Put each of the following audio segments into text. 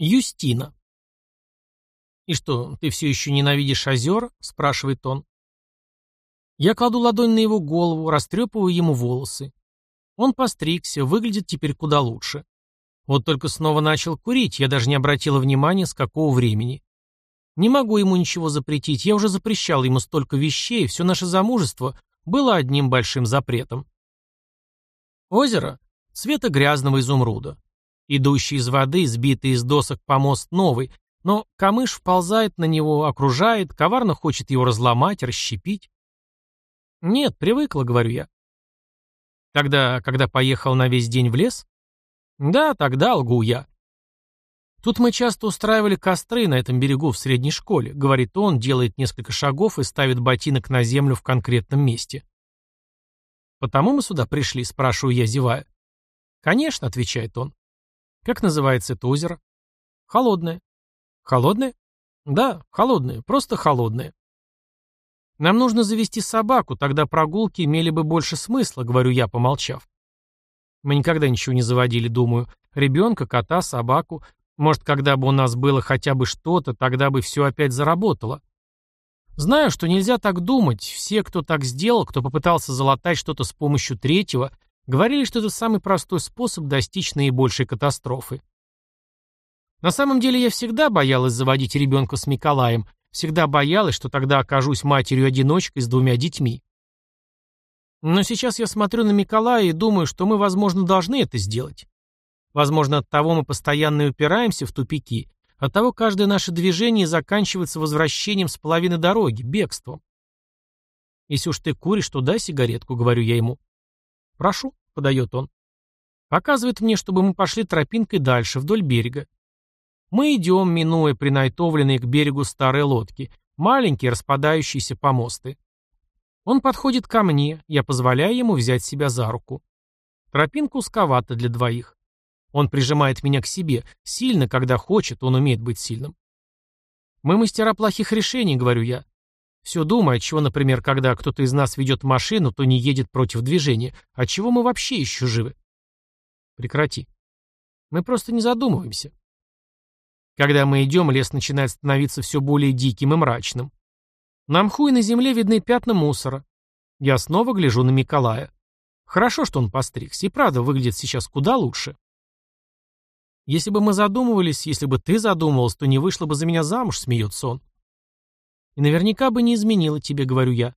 Юстина. «И что, ты все еще ненавидишь озера?» — спрашивает он. Я кладу ладонь на его голову, растрепываю ему волосы. Он постригся, выглядит теперь куда лучше. Вот только снова начал курить, я даже не обратила внимания, с какого времени. Не могу ему ничего запретить, я уже запрещал ему столько вещей, все наше замужество было одним большим запретом. Озеро цвета грязного изумруда. Идущий из воды, сбитый из досок помост новый, но камыш вползает на него, окружает, коварно хочет его разломать, расщепить. Нет, привыкла, говорю я. Тогда, когда поехал на весь день в лес? Да, тогда лгу я. Тут мы часто устраивали костры на этом берегу в средней школе, говорит он, делает несколько шагов и ставит ботинок на землю в конкретном месте. Потому мы сюда пришли, спрашиваю я, зевая. Конечно, отвечает он. Как называется это озеро? Холодное. Холодное? Да, холодное, просто холодное. Нам нужно завести собаку, тогда прогулки имели бы больше смысла, говорю я, помолчав. Мы никогда ничего не заводили, думаю. Ребенка, кота, собаку. Может, когда бы у нас было хотя бы что-то, тогда бы все опять заработало. Знаю, что нельзя так думать. Все, кто так сделал, кто попытался залатать что-то с помощью третьего, говорили, что это самый простой способ достичь наибольшей катастрофы. На самом деле я всегда боялась заводить ребенка с Миколаем, всегда боялась, что тогда окажусь матерью-одиночкой с двумя детьми. Но сейчас я смотрю на Миколая и думаю, что мы, возможно, должны это сделать. Возможно, от того мы постоянно упираемся в тупики, от того каждое наше движение заканчивается возвращением с половины дороги, бегством. Если уж ты куришь, то дай сигаретку, говорю я ему. Прошу, подает он. Показывает мне, чтобы мы пошли тропинкой дальше, вдоль берега. Мы идем, минуя принайтовленные к берегу старые лодки, маленькие распадающиеся помосты. Он подходит ко мне, я позволяю ему взять себя за руку. Тропинка узковата для двоих. Он прижимает меня к себе, сильно, когда хочет, он умеет быть сильным. Мы мастера плохих решений, говорю я. Все думаю, чего, например, когда кто-то из нас ведет машину, то не едет против движения, а чего мы вообще еще живы? Прекрати. Мы просто не задумываемся. Когда мы идем, лес начинает становиться все более диким и мрачным. На мху и на земле видны пятна мусора. Я снова гляжу на Миколая. Хорошо, что он постригся, и правда выглядит сейчас куда лучше. Если бы мы задумывались, если бы ты задумывалась, то не вышла бы за меня замуж, смеется он. И наверняка бы не изменила тебе, говорю я.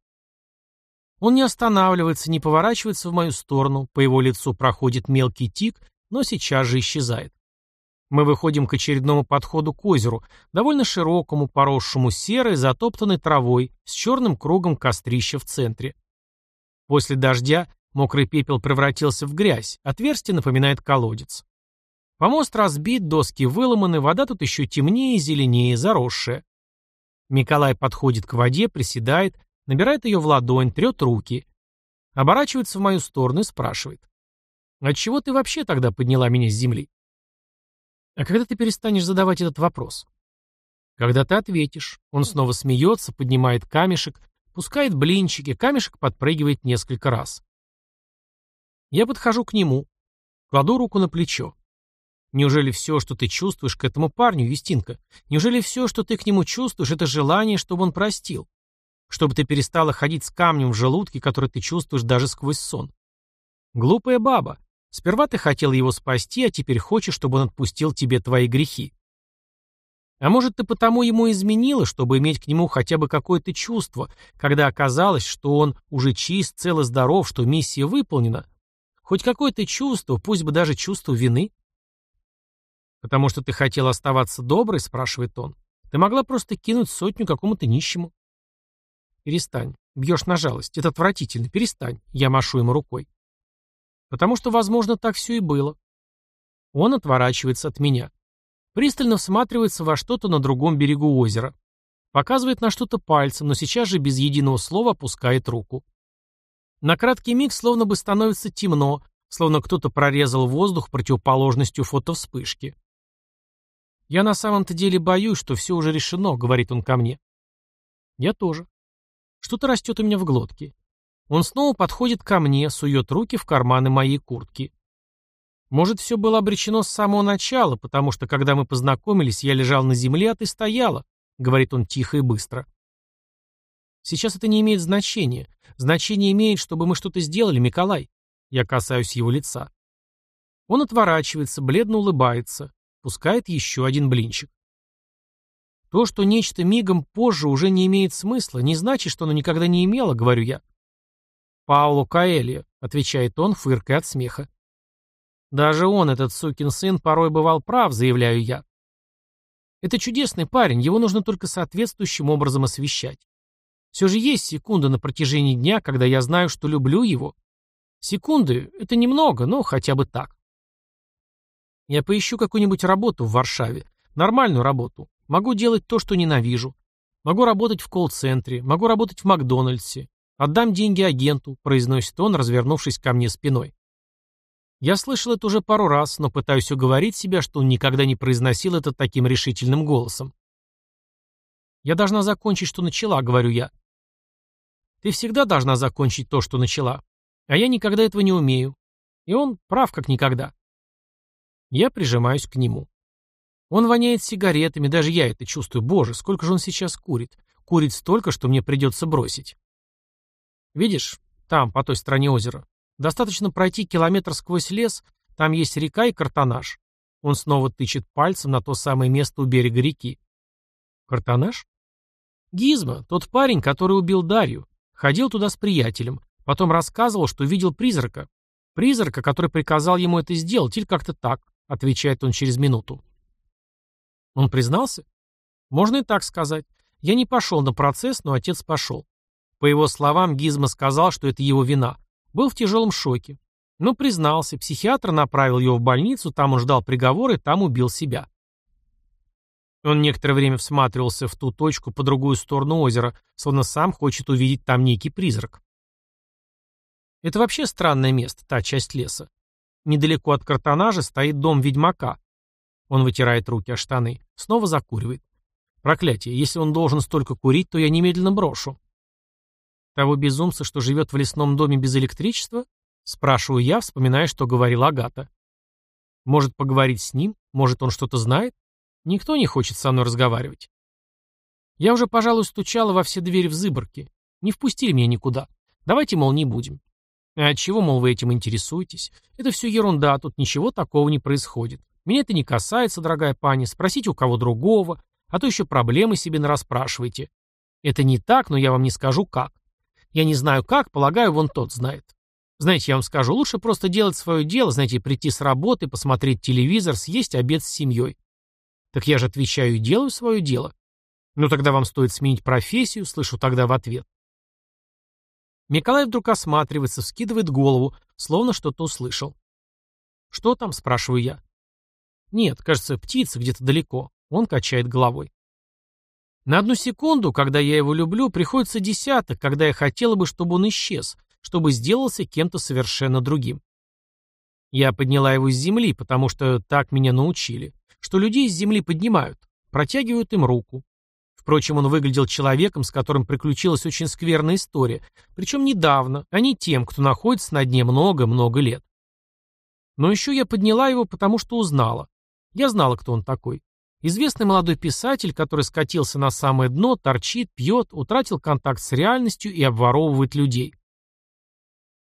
Он не останавливается, не поворачивается в мою сторону, по его лицу проходит мелкий тик, но сейчас же исчезает. Мы выходим к очередному подходу к озеру, довольно широкому, поросшему серой, затоптанной травой, с черным кругом кострища в центре. После дождя мокрый пепел превратился в грязь, отверстие напоминает колодец. Помост разбит, доски выломаны, вода тут еще темнее зеленее, заросшая. Николай подходит к воде, приседает, набирает ее в ладонь, трет руки. Оборачивается в мою сторону и спрашивает. «Отчего ты вообще тогда подняла меня с земли?» А когда ты перестанешь задавать этот вопрос? Когда ты ответишь. Он снова смеется, поднимает камешек, пускает блинчики, камешек подпрыгивает несколько раз. Я подхожу к нему, кладу руку на плечо. Неужели все, что ты чувствуешь к этому парню, Юстинка? Неужели все, что ты к нему чувствуешь, это желание, чтобы он простил? Чтобы ты перестала ходить с камнем в желудке, который ты чувствуешь даже сквозь сон? Глупая баба. Сперва ты хотел его спасти, а теперь хочешь, чтобы он отпустил тебе твои грехи. А может, ты потому ему изменила, чтобы иметь к нему хотя бы какое-то чувство, когда оказалось, что он уже чист, цел и здоров, что миссия выполнена? Хоть какое-то чувство, пусть бы даже чувство вины? Потому что ты хотел оставаться доброй, спрашивает он. Ты могла просто кинуть сотню какому-то нищему. Перестань. Бьешь на жалость. Это отвратительно. Перестань. Я машу ему рукой. Потому что, возможно, так все и было. Он отворачивается от меня. Пристально всматривается во что-то на другом берегу озера. Показывает на что-то пальцем, но сейчас же без единого слова опускает руку. На краткий миг словно бы становится темно, словно кто-то прорезал воздух противоположностью фотовспышки. «Я на самом-то деле боюсь, что все уже решено», — говорит он ко мне. «Я тоже. Что-то растет у меня в глотке. Он снова подходит ко мне, сует руки в карманы моей куртки. Может, все было обречено с самого начала, потому что, когда мы познакомились, я лежал на земле, а ты стояла, — говорит он тихо и быстро. Сейчас это не имеет значения. Значение имеет, чтобы мы что-то сделали, Миколай. Я касаюсь его лица. Он отворачивается, бледно улыбается, пускает еще один блинчик. То, что нечто мигом позже уже не имеет смысла, не значит, что оно никогда не имело, говорю я. Пауло Каэльо, отвечает он, фыркая от смеха. Даже он, этот сукин сын, порой бывал прав, заявляю я. Это чудесный парень, его нужно только соответствующим образом освещать. Все же есть секунды на протяжении дня, когда я знаю, что люблю его. Секунды — это немного, но хотя бы так. Я поищу какую-нибудь работу в Варшаве. Нормальную работу. Могу делать то, что ненавижу. Могу работать в колл-центре, могу работать в Макдональдсе. Отдам деньги агенту, произносит он, развернувшись ко мне спиной. Я слышал это уже пару раз, но пытаюсь уговорить себя, что он никогда не произносил это таким решительным голосом. «Я должна закончить, что начала», — говорю я. «Ты всегда должна закончить то, что начала. А я никогда этого не умею. И он прав как никогда». Я прижимаюсь к нему. Он воняет сигаретами, даже я это чувствую. Боже, сколько же он сейчас курит. Курит столько, что мне придется бросить. Видишь, там, по той стороне озера, Достаточно пройти километр сквозь лес, там есть река и картонаж. Он снова тычет пальцем на то самое место у берега реки. Картонаж? Гизма, тот парень, который убил Дарью. Ходил туда с приятелем. Потом рассказывал, что видел призрака. Призрака, который приказал ему это сделать, или как-то так, отвечает он через минуту. Он признался? Можно и так сказать. Я не пошел на процесс, но отец пошел. По его словам, Гизма сказал, что это его вина. Был в тяжелом шоке. Но признался, психиатр направил его в больницу, там он ждал приговора и там убил себя. Он некоторое время всматривался в ту точку по другую сторону озера, словно сам хочет увидеть там некий призрак. Это вообще странное место, та часть леса. Недалеко от картонажа стоит дом ведьмака. Он вытирает руки о штаны, снова закуривает. Проклятие, если он должен столько курить, то я немедленно брошу. Того безумца, что живет в лесном доме без электричества? Спрашиваю я, вспоминая, что говорила Агата. Может, поговорить с ним? Может, он что-то знает? Никто не хочет со мной разговаривать. Я уже, пожалуй, стучала во все двери в Зыборке. Не впустили меня никуда. Давайте, мол, не будем. А чего, мол, вы этим интересуетесь? Это все ерунда, тут ничего такого не происходит. Меня это не касается, дорогая пани, спросите у кого другого, а то еще проблемы себе нарасспрашиваете. Это не так, но я вам не скажу как. Я не знаю как, полагаю, вон тот знает. Знаете, я вам скажу, лучше просто делать свое дело, знаете, прийти с работы, посмотреть телевизор, съесть обед с семьей. Так я же отвечаю и делаю свое дело. Ну тогда вам стоит сменить профессию, слышу тогда в ответ. Николай вдруг осматривается, вскидывает голову, словно что-то услышал. «Что там?» – спрашиваю я. «Нет, кажется, птица где-то далеко». Он качает головой. На одну секунду, когда я его люблю, приходится десяток, когда я хотела бы, чтобы он исчез, чтобы сделался кем-то совершенно другим. Я подняла его с земли, потому что так меня научили, что людей с земли поднимают, протягивают им руку. Впрочем, он выглядел человеком, с которым приключилась очень скверная история, причем недавно, а не тем, кто находится на дне много-много лет. Но еще я подняла его, потому что узнала. Я знала, кто он такой. Известный молодой писатель, который скатился на самое дно, торчит, пьет, утратил контакт с реальностью и обворовывает людей.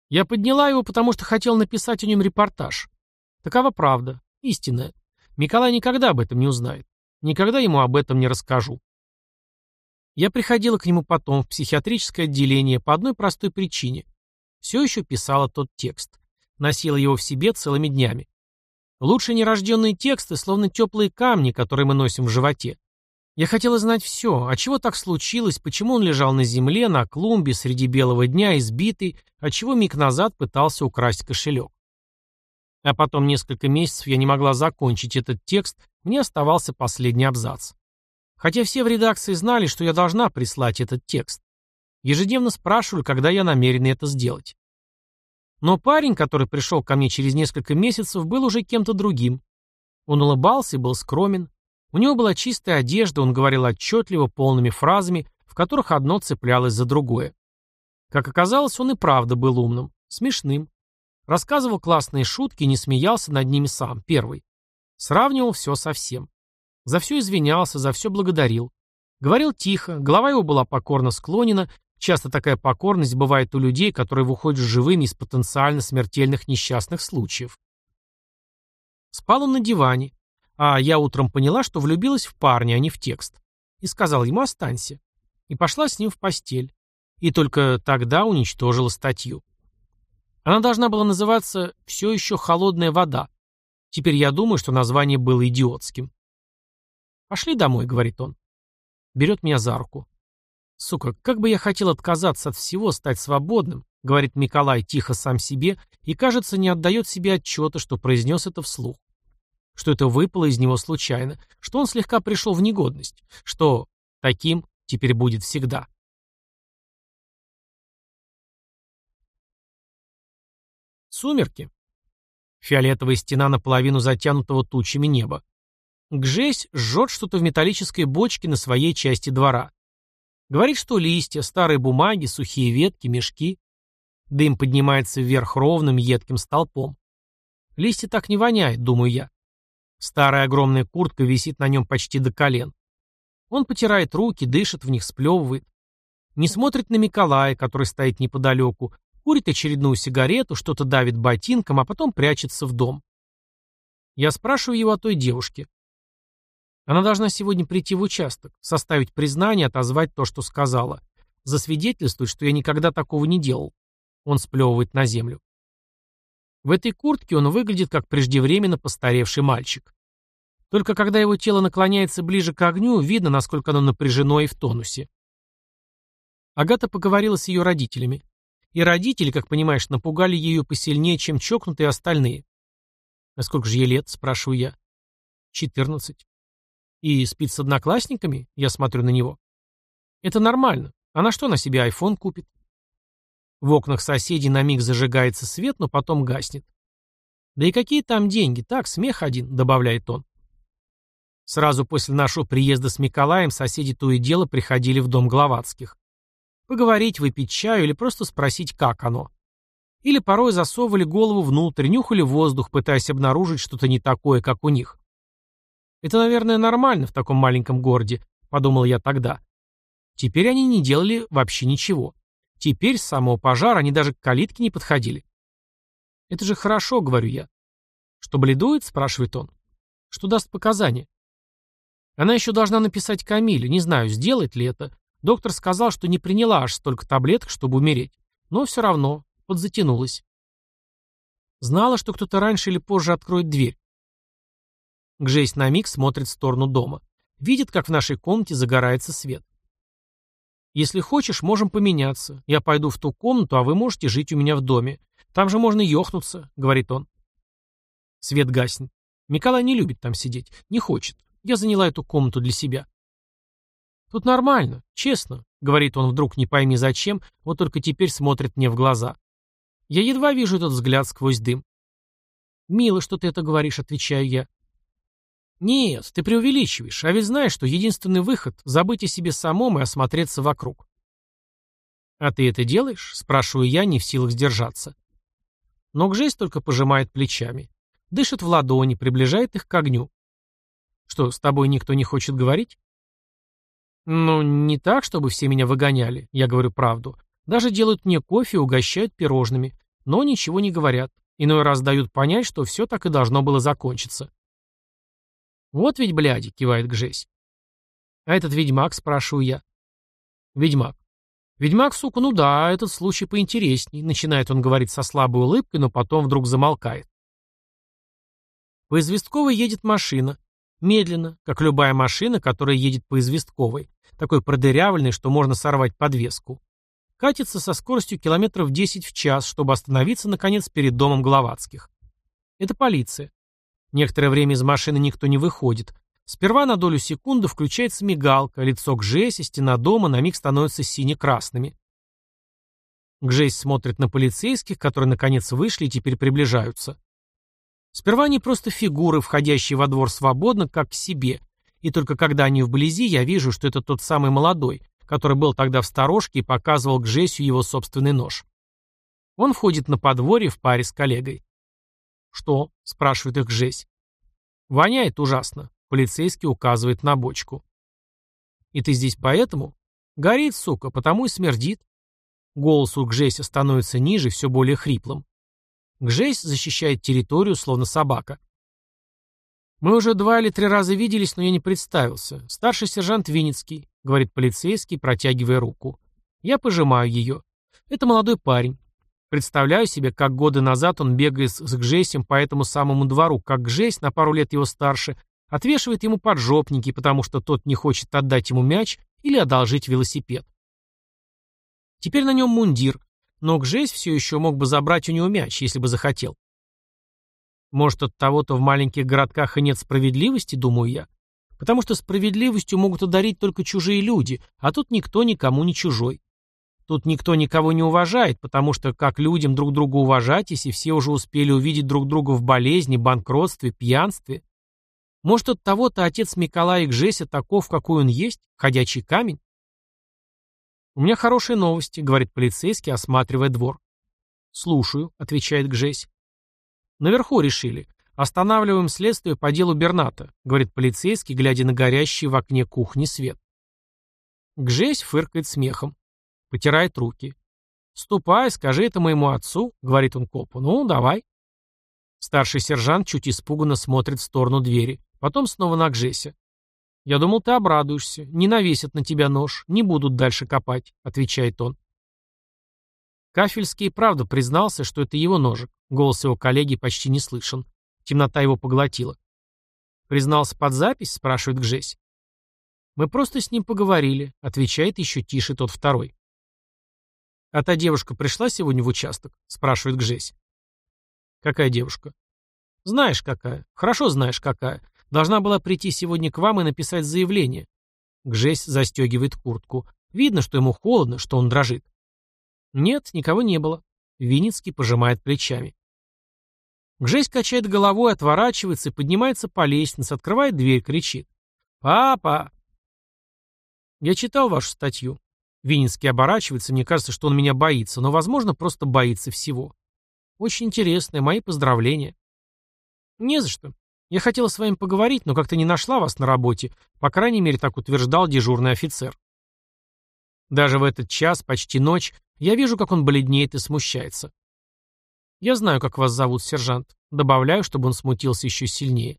Я подняла его, потому что хотел написать о нем репортаж. Такова правда, истинная. Николай никогда об этом не узнает. Никогда ему об этом не расскажу. Я приходила к нему потом в психиатрическое отделение по одной простой причине. Все еще писала тот текст. Носила его в себе целыми днями. Лучше нерожденные тексты, словно теплые камни, которые мы носим в животе. Я хотела знать все, а чего так случилось, почему он лежал на земле, на клумбе, среди белого дня, избитый, а чего миг назад пытался украсть кошелек. А потом несколько месяцев я не могла закончить этот текст, мне оставался последний абзац. Хотя все в редакции знали, что я должна прислать этот текст. Ежедневно спрашивали, когда я намерена это сделать. Но парень, который пришел ко мне через несколько месяцев, был уже кем-то другим. Он улыбался и был скромен. У него была чистая одежда, он говорил отчетливо, полными фразами, в которых одно цеплялось за другое. Как оказалось, он и правда был умным, смешным. Рассказывал классные шутки и не смеялся над ними сам, первый. Сравнивал все со всем. За все извинялся, за все благодарил. Говорил тихо, голова его была покорно склонена, часто такая покорность бывает у людей, которые выходят живыми из потенциально смертельных несчастных случаев. Спал он на диване, а я утром поняла, что влюбилась в парня, а не в текст. И сказал ему «останься». И пошла с ним в постель. И только тогда уничтожила статью. Она должна была называться «Все еще холодная вода». Теперь я думаю, что название было идиотским. «Пошли домой», — говорит он. Берет меня за руку. «Сука, как бы я хотел отказаться от всего, стать свободным», — говорит Николай тихо сам себе и, кажется, не отдает себе отчета, что произнес это вслух. Что это выпало из него случайно, что он слегка пришел в негодность, что таким теперь будет всегда. Сумерки. Фиолетовая стена наполовину затянутого тучами неба. Гжесь жжет что-то в металлической бочке на своей части двора. Говорит, что листья, старые бумаги, сухие ветки, мешки. Дым поднимается вверх ровным, едким столпом. Листья так не воняет, думаю я. Старая огромная куртка висит на нем почти до колен. Он потирает руки, дышит в них, сплевывает. Не смотрит на Миколая, который стоит неподалеку, курит очередную сигарету, что-то давит ботинком, а потом прячется в дом. Я спрашиваю его о той девушке. Она должна сегодня прийти в участок, составить признание, отозвать то, что сказала. Засвидетельствовать, что я никогда такого не делал. Он сплевывает на землю. В этой куртке он выглядит как преждевременно постаревший мальчик. Только когда его тело наклоняется ближе к огню, видно, насколько оно напряжено и в тонусе. Агата поговорила с ее родителями. И родители, как понимаешь, напугали ее посильнее, чем чокнутые остальные. «А сколько же ей лет?» – спрашиваю я. «Четырнадцать». И спит с одноклассниками? Я смотрю на него. Это нормально. А на что на себе айфон купит? В окнах соседей на миг зажигается свет, но потом гаснет. Да и какие там деньги? Так, смех один, добавляет он. Сразу после нашего приезда с Миколаем соседи то и дело приходили в дом Гловацких. Поговорить, выпить чаю или просто спросить, как оно. Или порой засовывали голову внутрь, нюхали воздух, пытаясь обнаружить что-то не такое, как у них. Это, наверное, нормально в таком маленьком городе, подумал я тогда. Теперь они не делали вообще ничего. Теперь с самого пожара они даже к калитке не подходили. Это же хорошо, говорю я. Что бледует, спрашивает он. Что даст показания? Она еще должна написать Камиле, не знаю, сделает ли это. Доктор сказал, что не приняла аж столько таблеток, чтобы умереть. Но все равно, подзатянулась. Знала, что кто-то раньше или позже откроет дверь. Гжесь на миг смотрит в сторону дома. Видит, как в нашей комнате загорается свет. «Если хочешь, можем поменяться. Я пойду в ту комнату, а вы можете жить у меня в доме. Там же можно ёхнуться», — говорит он. Свет гаснет. Николай не любит там сидеть. Не хочет. Я заняла эту комнату для себя. «Тут нормально, честно», — говорит он вдруг, не пойми зачем, вот только теперь смотрит мне в глаза. Я едва вижу этот взгляд сквозь дым. «Мило, что ты это говоришь», — отвечаю я. Нет, ты преувеличиваешь, а ведь знаешь, что единственный выход — забыть о себе самом и осмотреться вокруг. А ты это делаешь? Спрашиваю я, не в силах сдержаться. Но Гжесь только пожимает плечами. Дышит в ладони, приближает их к огню. Что, с тобой никто не хочет говорить? Ну, не так, чтобы все меня выгоняли, я говорю правду. Даже делают мне кофе и угощают пирожными, но ничего не говорят. Иной раз дают понять, что все так и должно было закончиться. «Вот ведь, бляди», — кивает Гжесь. «А этот ведьмак?» — спрашиваю я. «Ведьмак». «Ведьмак, сука, ну да, этот случай поинтересней», — начинает он говорить со слабой улыбкой, но потом вдруг замолкает. По известковой едет машина. Медленно, как любая машина, которая едет по известковой. Такой продырявленной, что можно сорвать подвеску. Катится со скоростью километров 10 в час, чтобы остановиться, наконец, перед домом Гловацких. Это полиция. Некоторое время из машины никто не выходит. Сперва на долю секунды включается мигалка, лицо Гжеси, стена дома на миг становятся сине-красными. Гжесь смотрит на полицейских, которые наконец вышли и теперь приближаются. Сперва они просто фигуры, входящие во двор свободно, как к себе, и только когда они вблизи, я вижу, что это тот самый молодой, который был тогда в сторожке и показывал Гжесю его собственный нож. Он входит на подворье в паре с коллегой. «Что?» – спрашивает их Жесть. «Воняет ужасно», – полицейский указывает на бочку. «И ты здесь поэтому?» «Горит, сука, потому и смердит». Голос у Гжеся становится ниже, все более хриплым. Гжесь защищает территорию, словно собака. «Мы уже два или три раза виделись, но я не представился. Старший сержант Винницкий», — говорит полицейский, протягивая руку. Я пожимаю ее. Это молодой парень. Представляю себе, как годы назад он бегает с Гжесем по этому самому двору, как Гжесь, на пару лет его старше, отвешивает ему поджопники, потому что тот не хочет отдать ему мяч или одолжить велосипед. Теперь на нем мундир, но Гжесь все еще мог бы забрать у него мяч, если бы захотел. Может, от того-то в маленьких городках и нет справедливости, думаю я. Потому что справедливостью могут одарить только чужие люди, а тут никто никому не чужой. Тут никто никого не уважает, потому что как людям друг друга уважать, если все уже успели увидеть друг друга в болезни, банкротстве, пьянстве? Может, от того-то отец Миколая Гжеся таков, какой он есть, ходячий камень? «У меня хорошие новости», — говорит полицейский, осматривая двор. «Слушаю», — отвечает Гжесь. Наверху решили. Останавливаем следствие по делу Берната, говорит полицейский, глядя на горящий в окне кухни свет. Гжесь фыркает смехом. Потирает руки. «Ступай, скажи это моему отцу», — говорит он копу. «Ну, давай». Старший сержант чуть испуганно смотрит в сторону двери. Потом снова на Гжеся. «Я думал, ты обрадуешься. Не навесят на тебя нож. Не будут дальше копать», — отвечает он. Кафельский правда признался, что это его ножик. Голос его коллеги почти не слышен. Темнота его поглотила. «Признался под запись?» — спрашивает Гжесь. «Мы просто с ним поговорили», — отвечает еще тише тот второй. «А та девушка пришла сегодня в участок?» — спрашивает Гжесь. «Какая девушка?» «Знаешь, какая. Хорошо знаешь, какая. Должна была прийти сегодня к вам и написать заявление». Гжесь застегивает куртку. Видно, что ему холодно, что он дрожит. Нет, никого не было. Виницкий пожимает плечами. Гжесь качает головой, отворачивается и поднимается по лестнице, открывает дверь, кричит. «Папа!» «Я читал вашу статью». Винницкий оборачивается, мне кажется, что он меня боится, но, возможно, просто боится всего. Очень интересное, мои поздравления. Не за что. Я хотела с вами поговорить, но как-то не нашла вас на работе, по крайней мере, так утверждал дежурный офицер. Даже в этот час, почти ночь, я вижу, как он бледнеет и смущается. Я знаю, как вас зовут, сержант. Добавляю, чтобы он смутился еще сильнее.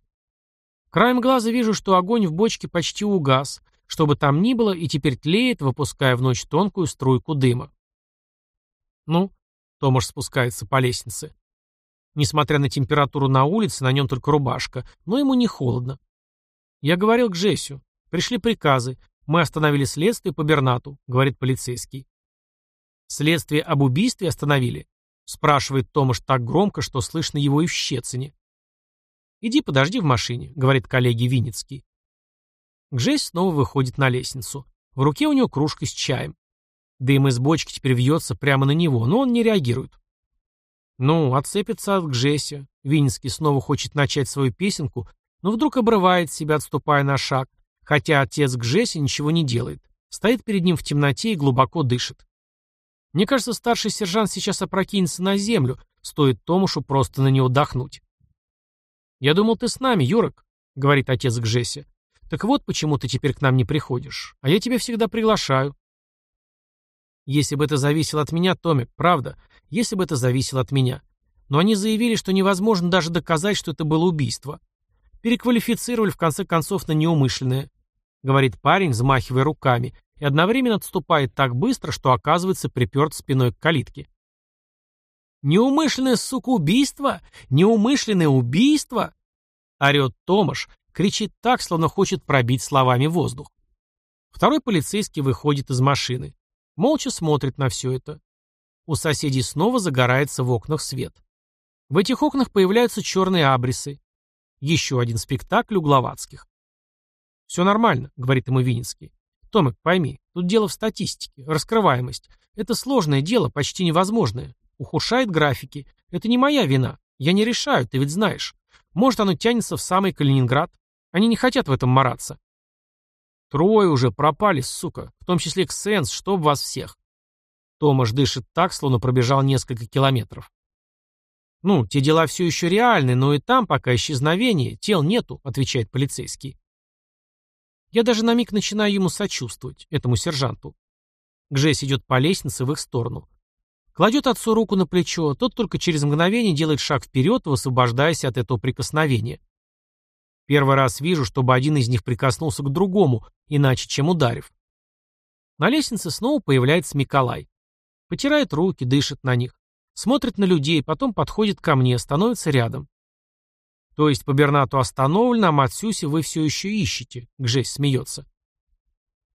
Краем глаза вижу, что огонь в бочке почти угас, что бы там ни было, и теперь тлеет, выпуская в ночь тонкую струйку дыма. Ну, Томаш спускается по лестнице. Несмотря на температуру на улице, на нем только рубашка, но ему не холодно. Я говорил к Жесю. Пришли приказы. Мы остановили следствие по Бернату, говорит полицейский. Следствие об убийстве остановили? Спрашивает Томаш так громко, что слышно его и в Щецине. «Иди подожди в машине», — говорит коллеге Винницкий. Гжесь снова выходит на лестницу. В руке у него кружка с чаем. Дым из бочки теперь вьется прямо на него, но он не реагирует. Ну, отцепится от Гжеся. Винницкий снова хочет начать свою песенку, но вдруг обрывает себя, отступая на шаг, хотя отец Гжеся ничего не делает. Стоит перед ним в темноте и глубоко дышит. Мне кажется, старший сержант сейчас опрокинется на землю, стоит Томушу просто на него дохнуть. «Я думал, ты с нами, Юрок», — говорит отец к Жесе. «Так вот, почему ты теперь к нам не приходишь. А я тебя всегда приглашаю». Если бы это зависело от меня, Томик, правда, если бы это зависело от меня. Но они заявили, что невозможно даже доказать, что это было убийство. Переквалифицировали, в конце концов, на неумышленное. Говорит парень, взмахивая руками, и одновременно отступает так быстро, что оказывается приперт спиной к калитке. «Неумышленное, сука, убийство! Неумышленное убийство!» Орет Томаш, кричит так, словно хочет пробить словами воздух. Второй полицейский выходит из машины. Молча смотрит на все это. У соседей снова загорается в окнах свет. В этих окнах появляются черные абрисы. Еще один спектакль у Гловацких. «Все нормально», — говорит ему Винницкий. Томик, пойми, тут дело в статистике, раскрываемость. Это сложное дело, почти невозможное. Ухудшает графики. Это не моя вина. Я не решаю, ты ведь знаешь. Может, оно тянется в самый Калининград. Они не хотят в этом мараться. Трое уже пропали, сука. В том числе Ксенс, чтоб вас всех. Томаш дышит так, словно пробежал несколько километров. «Ну, те дела все еще реальны, но и там пока исчезновение, тел нету», — отвечает полицейский. Я даже на миг начинаю ему сочувствовать, этому сержанту. Гжесь идет по лестнице в их сторону. Кладет отцу руку на плечо, тот только через мгновение делает шаг вперед, высвобождаясь от этого прикосновения. Первый раз вижу, чтобы один из них прикоснулся к другому, иначе чем ударив. На лестнице снова появляется Миколай. Потирает руки, дышит на них. Смотрит на людей, потом подходит ко мне, становится рядом. То есть по Бернату остановлено, а Матсюси вы все еще ищете. Гжесь смеется.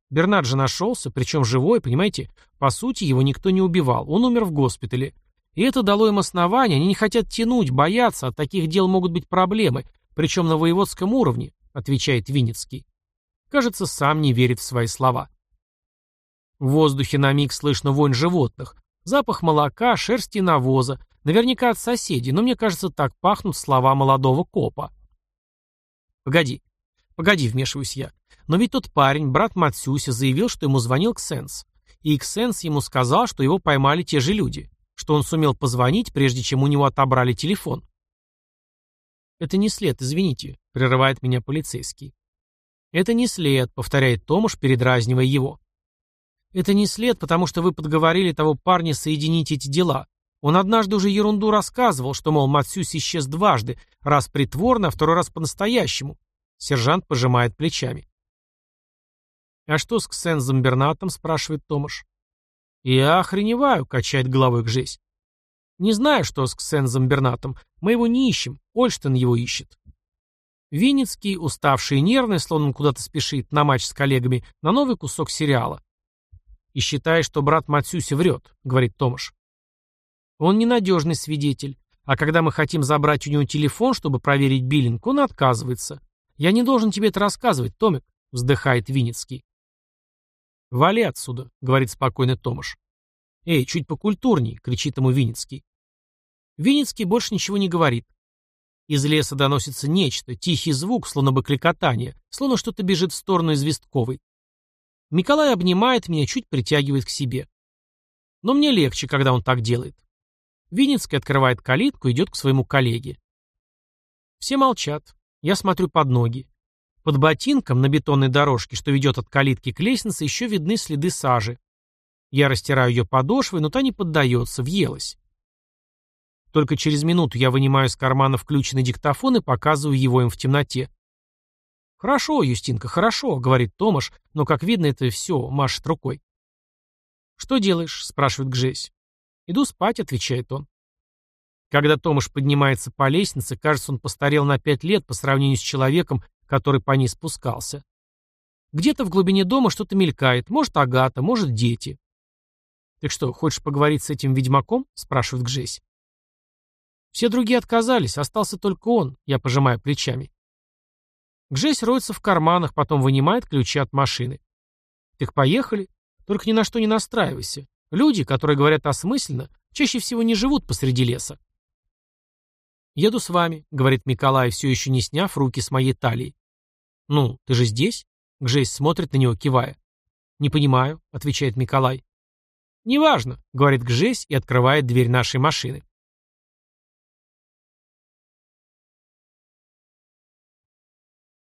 Бернат же нашелся, причем живой, понимаете? По сути, его никто не убивал, он умер в госпитале. И это дало им основание, они не хотят тянуть, боятся, от таких дел могут быть проблемы, причем на воеводском уровне, отвечает Винницкий. Кажется, сам не верит в свои слова. В воздухе на миг слышно вонь животных, запах молока, шерсти и навоза, наверняка от соседей, но мне кажется, так пахнут слова молодого копа. Погоди, погоди, вмешиваюсь я. Но ведь тот парень, брат Матсюся, заявил, что ему звонил Ксенс. И Ксенс ему сказал, что его поймали те же люди, что он сумел позвонить, прежде чем у него отобрали телефон. «Это не след, извините», — прерывает меня полицейский. «Это не след», — повторяет Томаш, передразнивая его. «Это не след, потому что вы подговорили того парня соединить эти дела. Он однажды уже ерунду рассказывал, что, мол, Матсюс исчез дважды, раз притворно, а второй раз по-настоящему». Сержант пожимает плечами. «А что с Ксензом Бернатом?» — спрашивает Томаш. «Я охреневаю», — качает головой Гжесь. «Не знаю, что с Ксензом Бернатом. Мы его не ищем. Ольштен его ищет». Винницкий, уставший и нервный, словно куда-то спешит на матч с коллегами, на новый кусок сериала. «И считает, что брат Матсюси врет», — говорит Томаш. «Он ненадежный свидетель. А когда мы хотим забрать у него телефон, чтобы проверить биллинг, он отказывается. Я не должен тебе это рассказывать, Томик», — вздыхает Винницкий. «Вали отсюда», — говорит спокойно Томаш. «Эй, чуть покультурней», — кричит ему Винницкий. Винницкий больше ничего не говорит. Из леса доносится нечто, тихий звук, словно бы кликотание, словно что-то бежит в сторону известковой. Николай обнимает меня, чуть притягивает к себе. Но мне легче, когда он так делает. Винницкий открывает калитку и идет к своему коллеге. Все молчат. Я смотрю под ноги. Под ботинком на бетонной дорожке, что ведет от калитки к лестнице, еще видны следы сажи. Я растираю ее подошвой, но та не поддается, въелась. Только через минуту я вынимаю из кармана включенный диктофон и показываю его им в темноте. «Хорошо, Юстинка, хорошо», — говорит Томаш, но, как видно, это все, машет рукой. «Что делаешь?» — спрашивает Гжесь. «Иду спать», — отвечает он. Когда Томаш поднимается по лестнице, кажется, он постарел на пять лет по сравнению с человеком, который по ней спускался. Где-то в глубине дома что-то мелькает, может Агата, может дети. «Ты что, хочешь поговорить с этим ведьмаком?» — спрашивает Гжесь. Все другие отказались, остался только он, я пожимаю плечами. Гжесь роется в карманах, потом вынимает ключи от машины. Так поехали, только ни на что не настраивайся. Люди, которые говорят осмысленно, чаще всего не живут посреди леса. «Еду с вами», — говорит Николай, все еще не сняв руки с моей талии. «Ну, ты же здесь?» Гжесь смотрит на него, кивая. «Не понимаю», — отвечает Николай. «Неважно», — говорит Гжесь и открывает дверь нашей машины.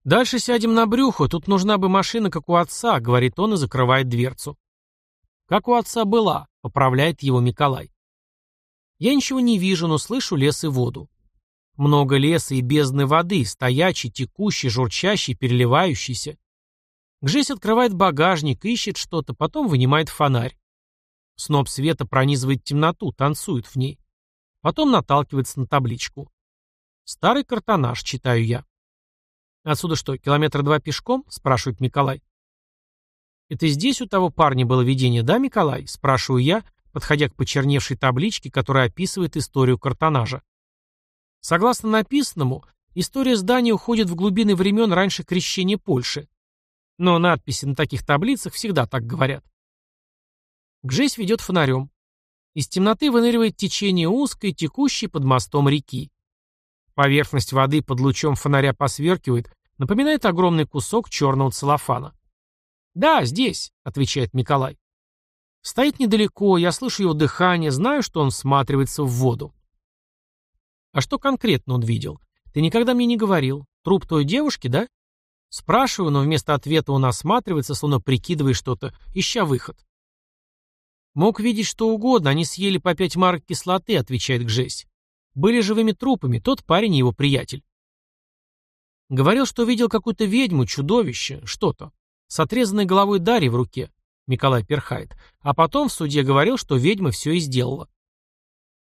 «Дальше сядем на брюхо, тут нужна бы машина, как у отца», — говорит он и закрывает дверцу. «Как у отца была», — поправляет его Николай. Я ничего не вижу, но слышу лес и воду. Много леса и бездны воды, стоячий, текущий, журчащий, переливающийся. Гжесь открывает багажник, ищет что-то, потом вынимает фонарь. Сноп света пронизывает темноту, танцует в ней. Потом наталкивается на табличку. «Старый картонаж», читаю я. «Отсюда что, километра два пешком?» – спрашивает Николай. «Это здесь у того парня было видение, да, Николай?» – спрашиваю я, подходя к почерневшей табличке, которая описывает историю картонажа. Согласно написанному, история здания уходит в глубины времен раньше крещения Польши. Но надписи на таких таблицах всегда так говорят. Гжесь ведет фонарем. Из темноты выныривает течение узкой, текущей под мостом реки. Поверхность воды под лучом фонаря посверкивает, напоминает огромный кусок черного целлофана. «Да, здесь», — отвечает Николай. Стоит недалеко, я слышу его дыхание, знаю, что он всматривается в воду. А что конкретно он видел? Ты никогда мне не говорил. Труп той девушки, да? Спрашиваю, но вместо ответа он осматривается, словно прикидывая что-то, ища выход. Мог видеть что угодно, они съели по пять марок кислоты, отвечает Гжесь. Были живыми трупами, тот парень и его приятель. Говорил, что видел какую-то ведьму, чудовище, что-то. С отрезанной головой Дарьи в руке. Николай перхает. А потом в суде говорил, что ведьма все и сделала.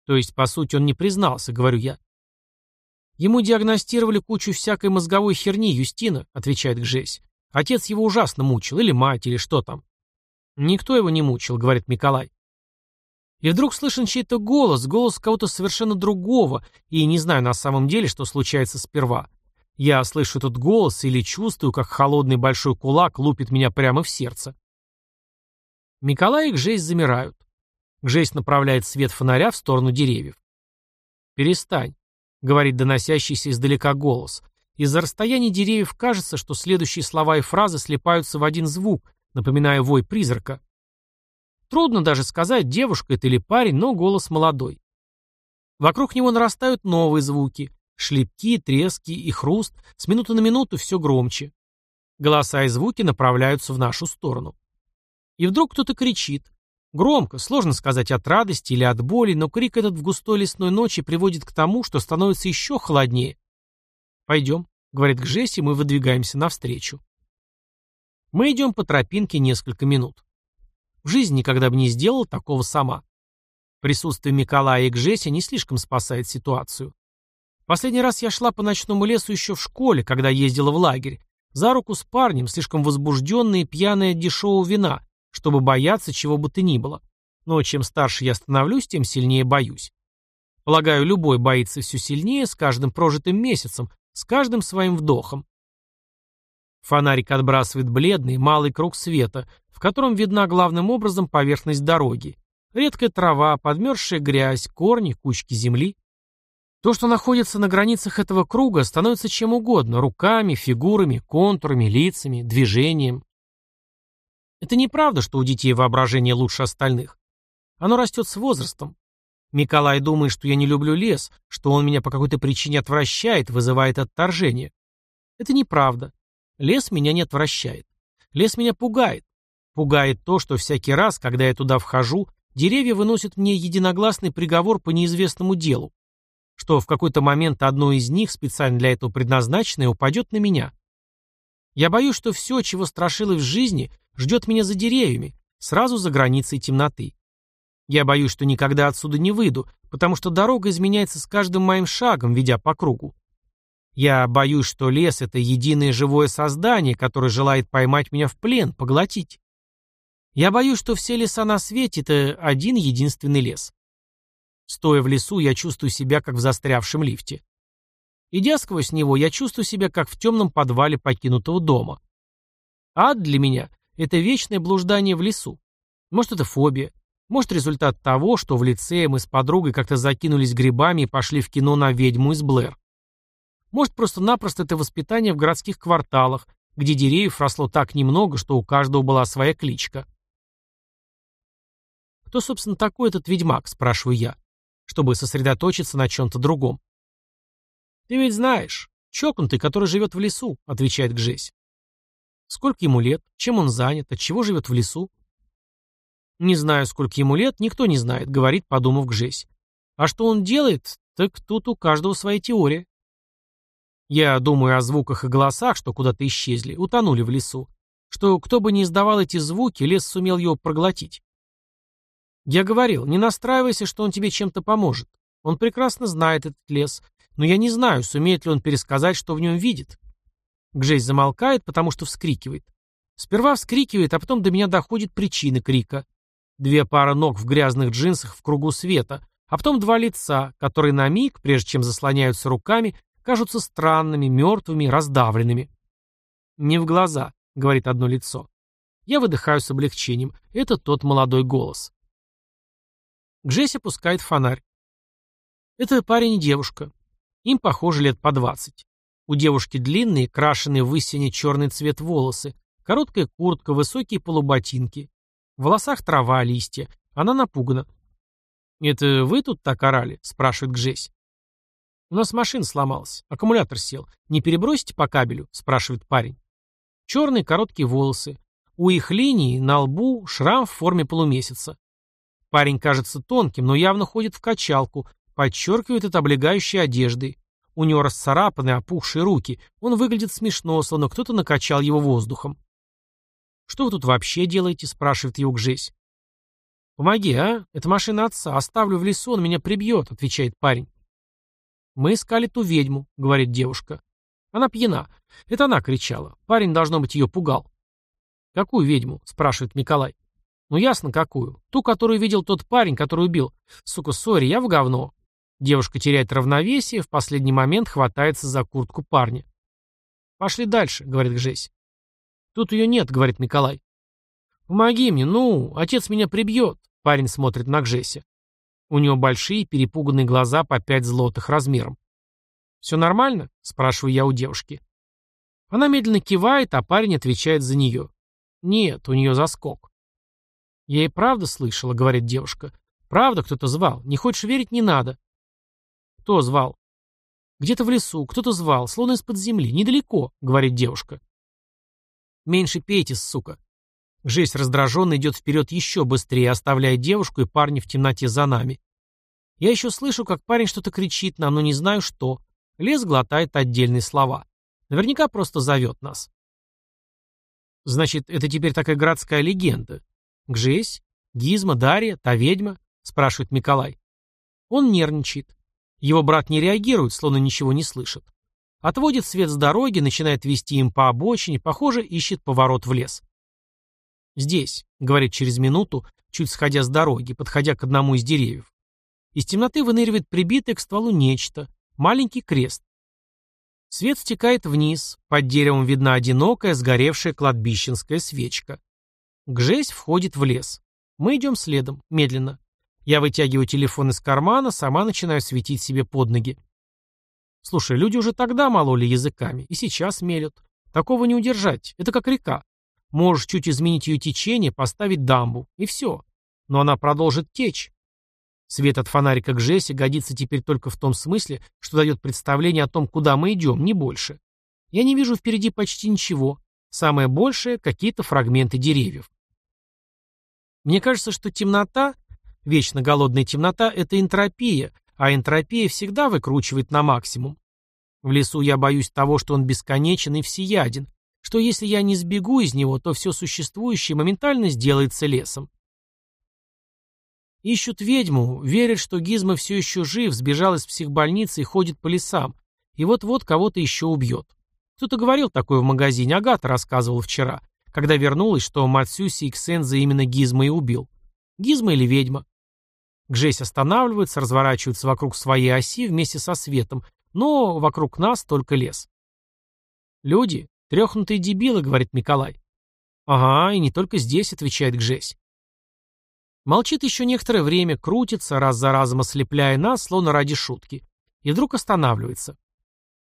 То есть, по сути, он не признался, говорю я. Ему диагностировали кучу всякой мозговой херни, Юстина, отвечает Гжесь. Отец его ужасно мучил, или мать, или что там. Никто его не мучил, говорит Николай. И вдруг слышен чей-то голос, голос кого-то совершенно другого, и не знаю на самом деле, что случается сперва. Я слышу этот голос или чувствую, как холодный большой кулак лупит меня прямо в сердце. Николай и Гжесь замирают. Гжесь направляет свет фонаря в сторону деревьев. «Перестань», — говорит доносящийся издалека голос. Из-за расстояния деревьев кажется, что следующие слова и фразы слипаются в один звук, напоминая вой призрака. Трудно даже сказать, девушка это или парень, но голос молодой. Вокруг него нарастают новые звуки. Шлепки, трески и хруст, с минуты на минуту все громче. Голоса и звуки направляются в нашу сторону. И вдруг кто-то кричит. Громко, сложно сказать от радости или от боли, но крик этот в густой лесной ночи приводит к тому, что становится еще холоднее. «Пойдем», — говорит Гжеси, мы выдвигаемся навстречу. Мы идем по тропинке несколько минут. В жизни никогда бы не сделал такого сама. Присутствие Миколая и Гжеси не слишком спасает ситуацию. Последний раз я шла по ночному лесу еще в школе, когда ездила в лагерь, за руку с парнем, слишком возбужденная и пьяная от дешевого вина, чтобы бояться чего бы то ни было. Но чем старше я становлюсь, тем сильнее боюсь. Полагаю, любой боится все сильнее с каждым прожитым месяцем, с каждым своим вдохом. Фонарик отбрасывает бледный, малый круг света, в котором видна главным образом поверхность дороги. Редкая трава, подмерзшая грязь, корни, кучки земли. То, что находится на границах этого круга, становится чем угодно – руками, фигурами, контурами, лицами, движением. Это неправда, что у детей воображение лучше остальных. Оно растет с возрастом. Николай думает, что я не люблю лес, что он меня по какой-то причине отвращает, вызывает отторжение. Это неправда. Лес меня не отвращает. Лес меня пугает. Пугает то, что всякий раз, когда я туда вхожу, деревья выносят мне единогласный приговор по неизвестному делу что в какой-то момент одно из них, специально для этого предназначенное, упадет на меня. Я боюсь, что все, чего страшилось в жизни, ждет меня за деревьями, сразу за границей темноты. Я боюсь, что никогда отсюда не выйду, потому что дорога изменяется с каждым моим шагом, ведя по кругу. Я боюсь, что лес — это единое живое создание, которое желает поймать меня в плен, поглотить. Я боюсь, что все леса на свете — это один единственный лес. Стоя в лесу, я чувствую себя, как в застрявшем лифте. Идя сквозь него, я чувствую себя, как в темном подвале покинутого дома. Ад для меня — это вечное блуждание в лесу. Может, это фобия. Может, результат того, что в лицее мы с подругой как-то закинулись грибами и пошли в кино на ведьму из Блэр. Может, просто-напросто это воспитание в городских кварталах, где деревьев росло так немного, что у каждого была своя кличка. «Кто, собственно, такой этот ведьмак?» – спрашиваю я чтобы сосредоточиться на чем-то другом. «Ты ведь знаешь, чокнутый, который живет в лесу», — отвечает Гжесь. «Сколько ему лет? Чем он занят? От чего живет в лесу?» «Не знаю, сколько ему лет, никто не знает», — говорит, подумав Гжесь. «А что он делает, так тут у каждого своя теория». Я думаю о звуках и голосах, что куда-то исчезли, утонули в лесу. Что кто бы ни издавал эти звуки, лес сумел его проглотить. Я говорил, не настраивайся, что он тебе чем-то поможет. Он прекрасно знает этот лес, но я не знаю, сумеет ли он пересказать, что в нем видит. Гжесь замолкает, потому что вскрикивает. Сперва вскрикивает, а потом до меня доходит причина крика. Две пары ног в грязных джинсах в кругу света, а потом два лица, которые на миг, прежде чем заслоняются руками, кажутся странными, мертвыми, раздавленными. «Не в глаза», — говорит одно лицо. Я выдыхаю с облегчением. Это тот молодой голос. Джесси пускает фонарь. Это парень и девушка. Им, похоже, лет по двадцать. У девушки длинные, крашеные в истине черный цвет волосы, короткая куртка, высокие полуботинки. В волосах трава, листья. Она напугана. «Это вы тут так орали?» — спрашивает Гжесь. «У нас машина сломалась. Аккумулятор сел. Не перебросите по кабелю?» — спрашивает парень. Черные короткие волосы. У их линии на лбу шрам в форме полумесяца. Парень кажется тонким, но явно ходит в качалку, подчеркивает это облегающей одеждой. У него расцарапаны, опухшие руки. Он выглядит смешно, словно кто-то накачал его воздухом. «Что вы тут вообще делаете?» — спрашивает его Гжесь. «Помоги, а? Это машина отца. Оставлю в лесу, он меня прибьет», — отвечает парень. «Мы искали ту ведьму», — говорит девушка. Она пьяна. Это она кричала. Парень, должно быть, ее пугал. «Какую ведьму?» — спрашивает Николай. «Ну ясно, какую. Ту, которую видел тот парень, который убил. Сука, сори, я в говно». Девушка теряет равновесие, в последний момент хватается за куртку парня. «Пошли дальше», — говорит Гжесь. «Тут ее нет», — говорит Николай. «Помоги мне, ну, отец меня прибьет», — парень смотрит на Гжеся. У него большие перепуганные глаза по пять злотых размером. «Все нормально?» — спрашиваю я у девушки. Она медленно кивает, а парень отвечает за нее. «Нет, у нее заскок». «Я и правда слышала», — говорит девушка. «Правда кто-то звал. Не хочешь верить, не надо». «Кто звал?» «Где-то в лесу. Кто-то звал, словно из-под земли. Недалеко», — говорит девушка. «Меньше пейте, сука». Жесть раздраженно идет вперед еще быстрее, оставляя девушку и парня в темноте за нами. Я еще слышу, как парень что-то кричит нам, но не знаю что. Лес глотает отдельные слова. Наверняка просто зовет нас. Значит, это теперь такая городская легенда. Гжесь? Гизма, Дарья, та ведьма? Спрашивает Николай. Он нервничает. Его брат не реагирует, словно ничего не слышит. Отводит свет с дороги, начинает вести им по обочине, похоже, ищет поворот в лес. «Здесь», — говорит через минуту, чуть сходя с дороги, подходя к одному из деревьев. Из темноты выныривает прибитое к стволу нечто, маленький крест. Свет стекает вниз, под деревом видна одинокая, сгоревшая кладбищенская свечка. Гжесь входит в лес. Мы идем следом, медленно. Я вытягиваю телефон из кармана, сама начинаю светить себе под ноги. Слушай, люди уже тогда мололи языками, и сейчас мелют. Такого не удержать, это как река. Можешь чуть изменить ее течение, поставить дамбу, и все. Но она продолжит течь. Свет от фонарика к Жессе годится теперь только в том смысле, что дает представление о том, куда мы идем, не больше. Я не вижу впереди почти ничего. Самое большее — какие-то фрагменты деревьев. Мне кажется, что темнота, вечно голодная темнота — это энтропия, а энтропия всегда выкручивает на максимум. В лесу я боюсь того, что он бесконечен и всеяден, что если я не сбегу из него, то все существующее моментально сделается лесом. Ищут ведьму, верят, что Гизма все еще жив, сбежал из психбольницы и ходит по лесам, и вот-вот кого-то еще убьет. Кто-то говорил такое в магазине, Агата рассказывал вчера, когда вернулась, что Мацюси и Ксенза именно Гизма и убил. Гизма или ведьма? Гжесь останавливается, разворачивается вокруг своей оси вместе со светом, но вокруг нас только лес. Люди, «Трехнутые дебилы», — говорит Николай. «Ага, и не только здесь», — отвечает Гжесь. Молчит еще некоторое время, крутится, раз за разом ослепляя нас, словно ради шутки. И вдруг останавливается.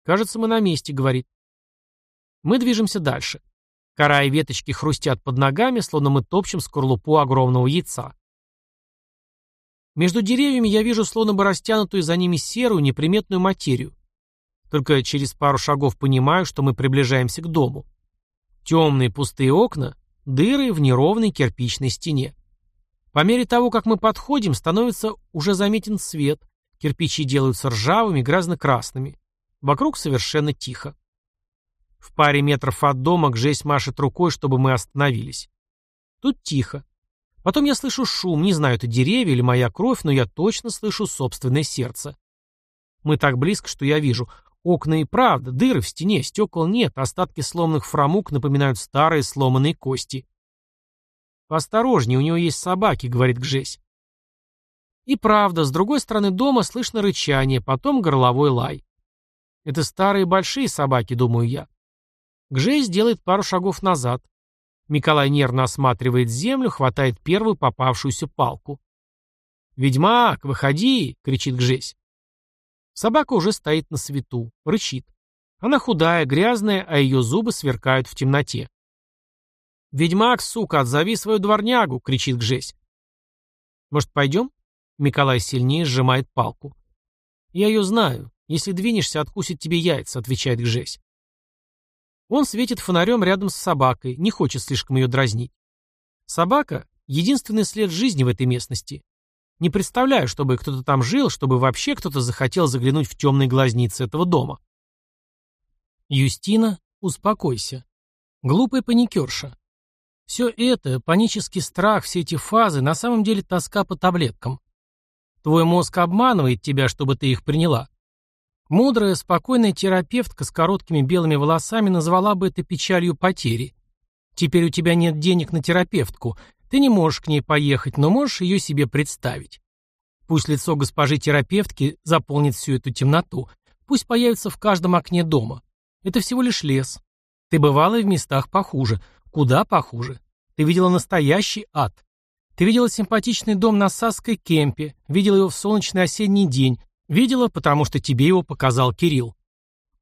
«Кажется, мы на месте», — говорит. Мы движемся дальше. Кора и веточки хрустят под ногами, словно мы топчем скорлупу огромного яйца. Между деревьями я вижу словно бы растянутую за ними серую, неприметную материю. Только через пару шагов понимаю, что мы приближаемся к дому. Темные пустые окна, дыры в неровной кирпичной стене. По мере того, как мы подходим, становится уже заметен свет, кирпичи делаются ржавыми, грязно-красными. Вокруг совершенно тихо. В паре метров от дома Гжесь машет рукой, чтобы мы остановились. Тут тихо. Потом я слышу шум, не знаю, это деревья или моя кровь, но я точно слышу собственное сердце. Мы так близко, что я вижу. Окна и правда, дыры в стене, стекол нет, остатки сломанных фрамуг напоминают старые сломанные кости. «Осторожнее, у него есть собаки», — говорит Гжесь. И правда, с другой стороны дома слышно рычание, потом горловой лай. Это старые большие собаки, думаю я. Гжесь делает пару шагов назад. Николай нервно осматривает землю, хватает первую попавшуюся палку. «Ведьмак, выходи!» — кричит Гжесь. Собака уже стоит на свету, рычит. Она худая, грязная, а ее зубы сверкают в темноте. «Ведьмак, сука, отзови свою дворнягу!» — кричит Гжесь. «Может, пойдем?» — Миколай сильнее сжимает палку. «Я ее знаю. Если двинешься, откусит тебе яйца», — отвечает Гжесь. Он светит фонарем рядом с собакой, не хочет слишком ее дразнить. Собака — единственный след жизни в этой местности. Не представляю, чтобы кто-то там жил, чтобы вообще кто-то захотел заглянуть в темные глазницы этого дома. Юстина, успокойся. Глупая паникерша. Все это, панический страх, все эти фазы, на самом деле тоска по таблеткам. Твой мозг обманывает тебя, чтобы ты их приняла. Мудрая, спокойная терапевтка с короткими белыми волосами назвала бы это печалью потери. Теперь у тебя нет денег на терапевтку, ты не можешь к ней поехать, но можешь ее себе представить. Пусть лицо госпожи терапевтки заполнит всю эту темноту, пусть появится в каждом окне дома. Это всего лишь лес. Ты бывала и в местах похуже, куда похуже. Ты видела настоящий ад. Ты видела симпатичный дом на Сасской Кемпе, видела его в солнечный осенний день, Видела, потому что тебе его показал Кирилл.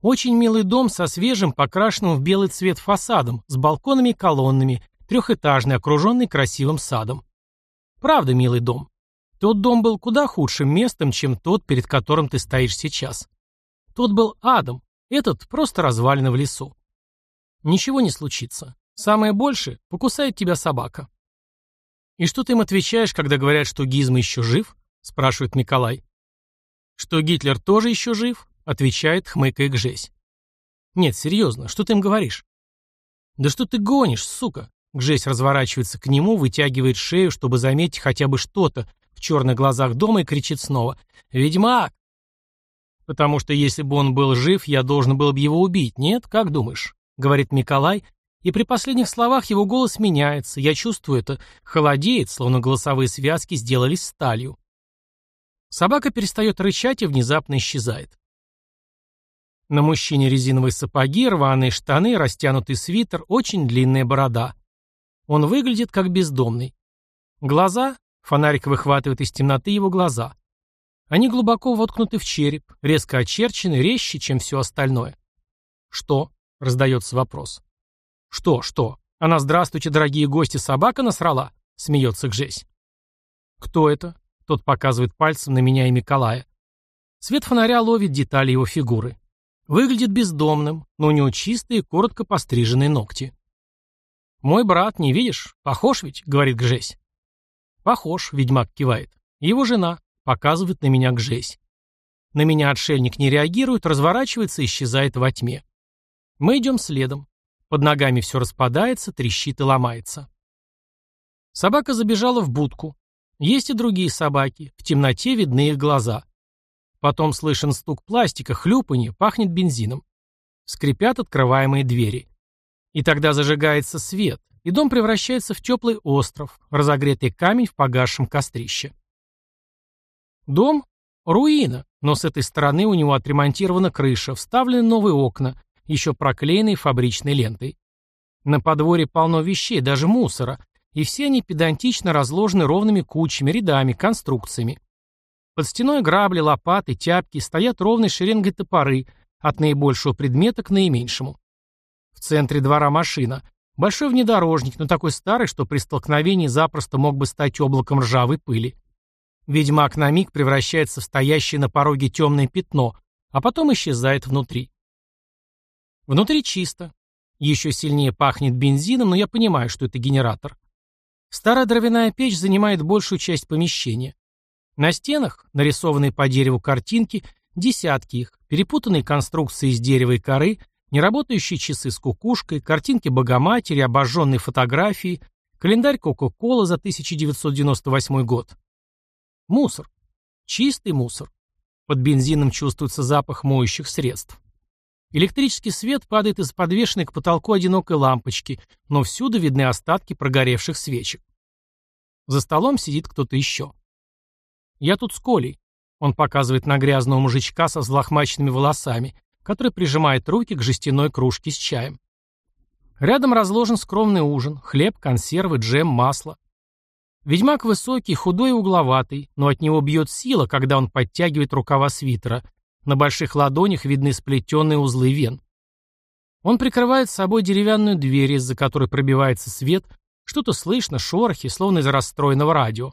Очень милый дом со свежим, покрашенным в белый цвет фасадом, с балконами и колоннами, трехэтажный, окруженный красивым садом. Правда, милый дом. Тот дом был куда худшим местом, чем тот, перед которым ты стоишь сейчас. Тот был адом, этот просто развалина в лесу. Ничего не случится. Самое большее — покусает тебя собака. «И что ты им отвечаешь, когда говорят, что Гизма еще жив?» — спрашивает Николай. «Что Гитлер тоже еще жив?» — отвечает, хмыкая Гжесь. «Нет, серьезно, что ты им говоришь?» «Да что ты гонишь, сука?» Гжесь разворачивается к нему, вытягивает шею, чтобы заметить хотя бы что-то в черных глазах дома и кричит снова. «Ведьмак!» «Потому что если бы он был жив, я должен был бы его убить, нет? Как думаешь?» — говорит Николай, и при последних словах его голос меняется, я чувствую это, холодеет, словно голосовые связки сделались сталью. Собака перестает рычать и внезапно исчезает. На мужчине резиновые сапоги, рваные штаны, растянутый свитер, очень длинная борода. Он выглядит как бездомный. Глаза, фонарик выхватывает из темноты его глаза. Они глубоко воткнуты в череп, резко очерчены, резче, чем все остальное. «Что?» — раздается вопрос. «Что, что? Она, здравствуйте, дорогие гости, собака насрала?» — смеется Гжесь. «Кто это?» Тот показывает пальцем на меня и Миколая. Свет фонаря ловит детали его фигуры. Выглядит бездомным, но у него чистые, коротко постриженные ногти. «Мой брат, не видишь? Похож ведь?» — говорит Гжесь. «Похож», — ведьмак кивает. «Его жена», — показывает на меня Гжесь. На меня отшельник не реагирует, разворачивается и исчезает во тьме. Мы идем следом. Под ногами все распадается, трещит и ломается. Собака забежала в будку. Есть и другие собаки, в темноте видны их глаза. Потом слышен стук пластика, хлюпанье, пахнет бензином. Скрипят открываемые двери. И тогда зажигается свет, и дом превращается в теплый остров, разогретый камень в погасшем кострище. Дом — руина, но с этой стороны у него отремонтирована крыша, вставлены новые окна, еще проклеенные фабричной лентой. На подворье полно вещей, даже мусора, и все они педантично разложены ровными кучами, рядами, конструкциями. Под стеной грабли, лопаты, тяпки, стоят ровной шеренгой топоры, от наибольшего предмета к наименьшему. В центре двора машина. Большой внедорожник, но такой старый, что при столкновении запросто мог бы стать облаком ржавой пыли. Ведьмак на миг превращается в стоящее на пороге темное пятно, а потом исчезает внутри. Внутри чисто. Еще сильнее пахнет бензином, но я понимаю, что это генератор. Старая дровяная печь занимает большую часть помещения. На стенах, нарисованные по дереву картинки, десятки их, перепутанные конструкции из дерева и коры, неработающие часы с кукушкой, картинки Богоматери, обожженные фотографии, календарь Кока-Кола за 1998 год. Мусор. Чистый мусор. Под бензином чувствуется запах моющих средств. Электрический свет падает из подвешенной к потолку одинокой лампочки, но всюду видны остатки прогоревших свечек. За столом сидит кто-то еще. «Я тут с Колей». Он показывает на грязного мужичка со взлохмаченными волосами, который прижимает руки к жестяной кружке с чаем. Рядом разложен скромный ужин, хлеб, консервы, джем, масло. Ведьмак высокий, худой и угловатый, но от него бьет сила, когда он подтягивает рукава свитера, на больших ладонях видны сплетенные узлы вен. Он прикрывает собой деревянную дверь, из-за которой пробивается свет, что-то слышно, шорохи, словно из расстроенного радио.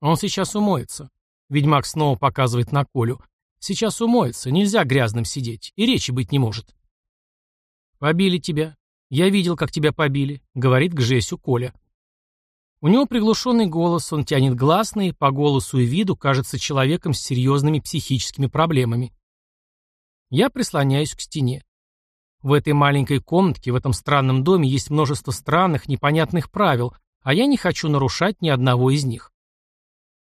Он сейчас умоется. Ведьмак снова показывает на Колю. Сейчас умоется, нельзя грязным сидеть, и речи быть не может. «Побили тебя. Я видел, как тебя побили», — говорит к Жесю Коля. У него приглушенный голос, он тянет гласные, по голосу и виду кажется человеком с серьезными психическими проблемами. Я прислоняюсь к стене. В этой маленькой комнатке, в этом странном доме есть множество странных, непонятных правил, а я не хочу нарушать ни одного из них.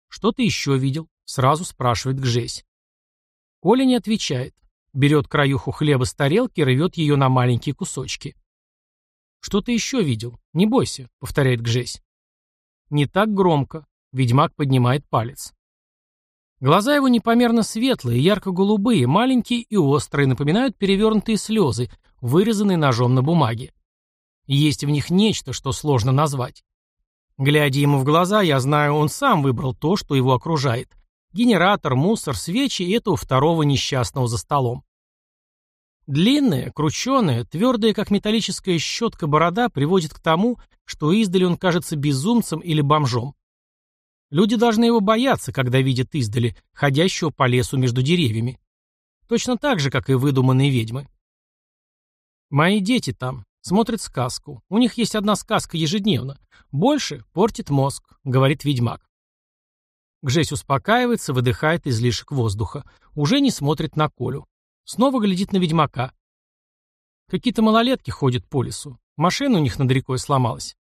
«Что ты еще видел?» — сразу спрашивает Гжесь. Коля не отвечает. Берет краюху хлеба с тарелки и рвет ее на маленькие кусочки. «Что ты еще видел? Не бойся», — повторяет Гжесь. Не так громко. Ведьмак поднимает палец. Глаза его непомерно светлые, ярко-голубые, маленькие и острые, напоминают перевернутые слезы, вырезанные ножом на бумаге. Есть в них нечто, что сложно назвать. Глядя ему в глаза, я знаю, он сам выбрал то, что его окружает. Генератор, мусор, свечи и этого второго несчастного за столом. Длинная, крученая, твердая, как металлическая щетка борода приводит к тому, что издали он кажется безумцем или бомжом. Люди должны его бояться, когда видят издали, ходящего по лесу между деревьями. Точно так же, как и выдуманные ведьмы. Мои дети там, смотрят сказку. У них есть одна сказка ежедневно. Больше портит мозг, говорит ведьмак. Гжесь успокаивается, выдыхает излишек воздуха. Уже не смотрит на Колю. Снова глядит на ведьмака. Какие-то малолетки ходят по лесу. Машина у них над рекой сломалась.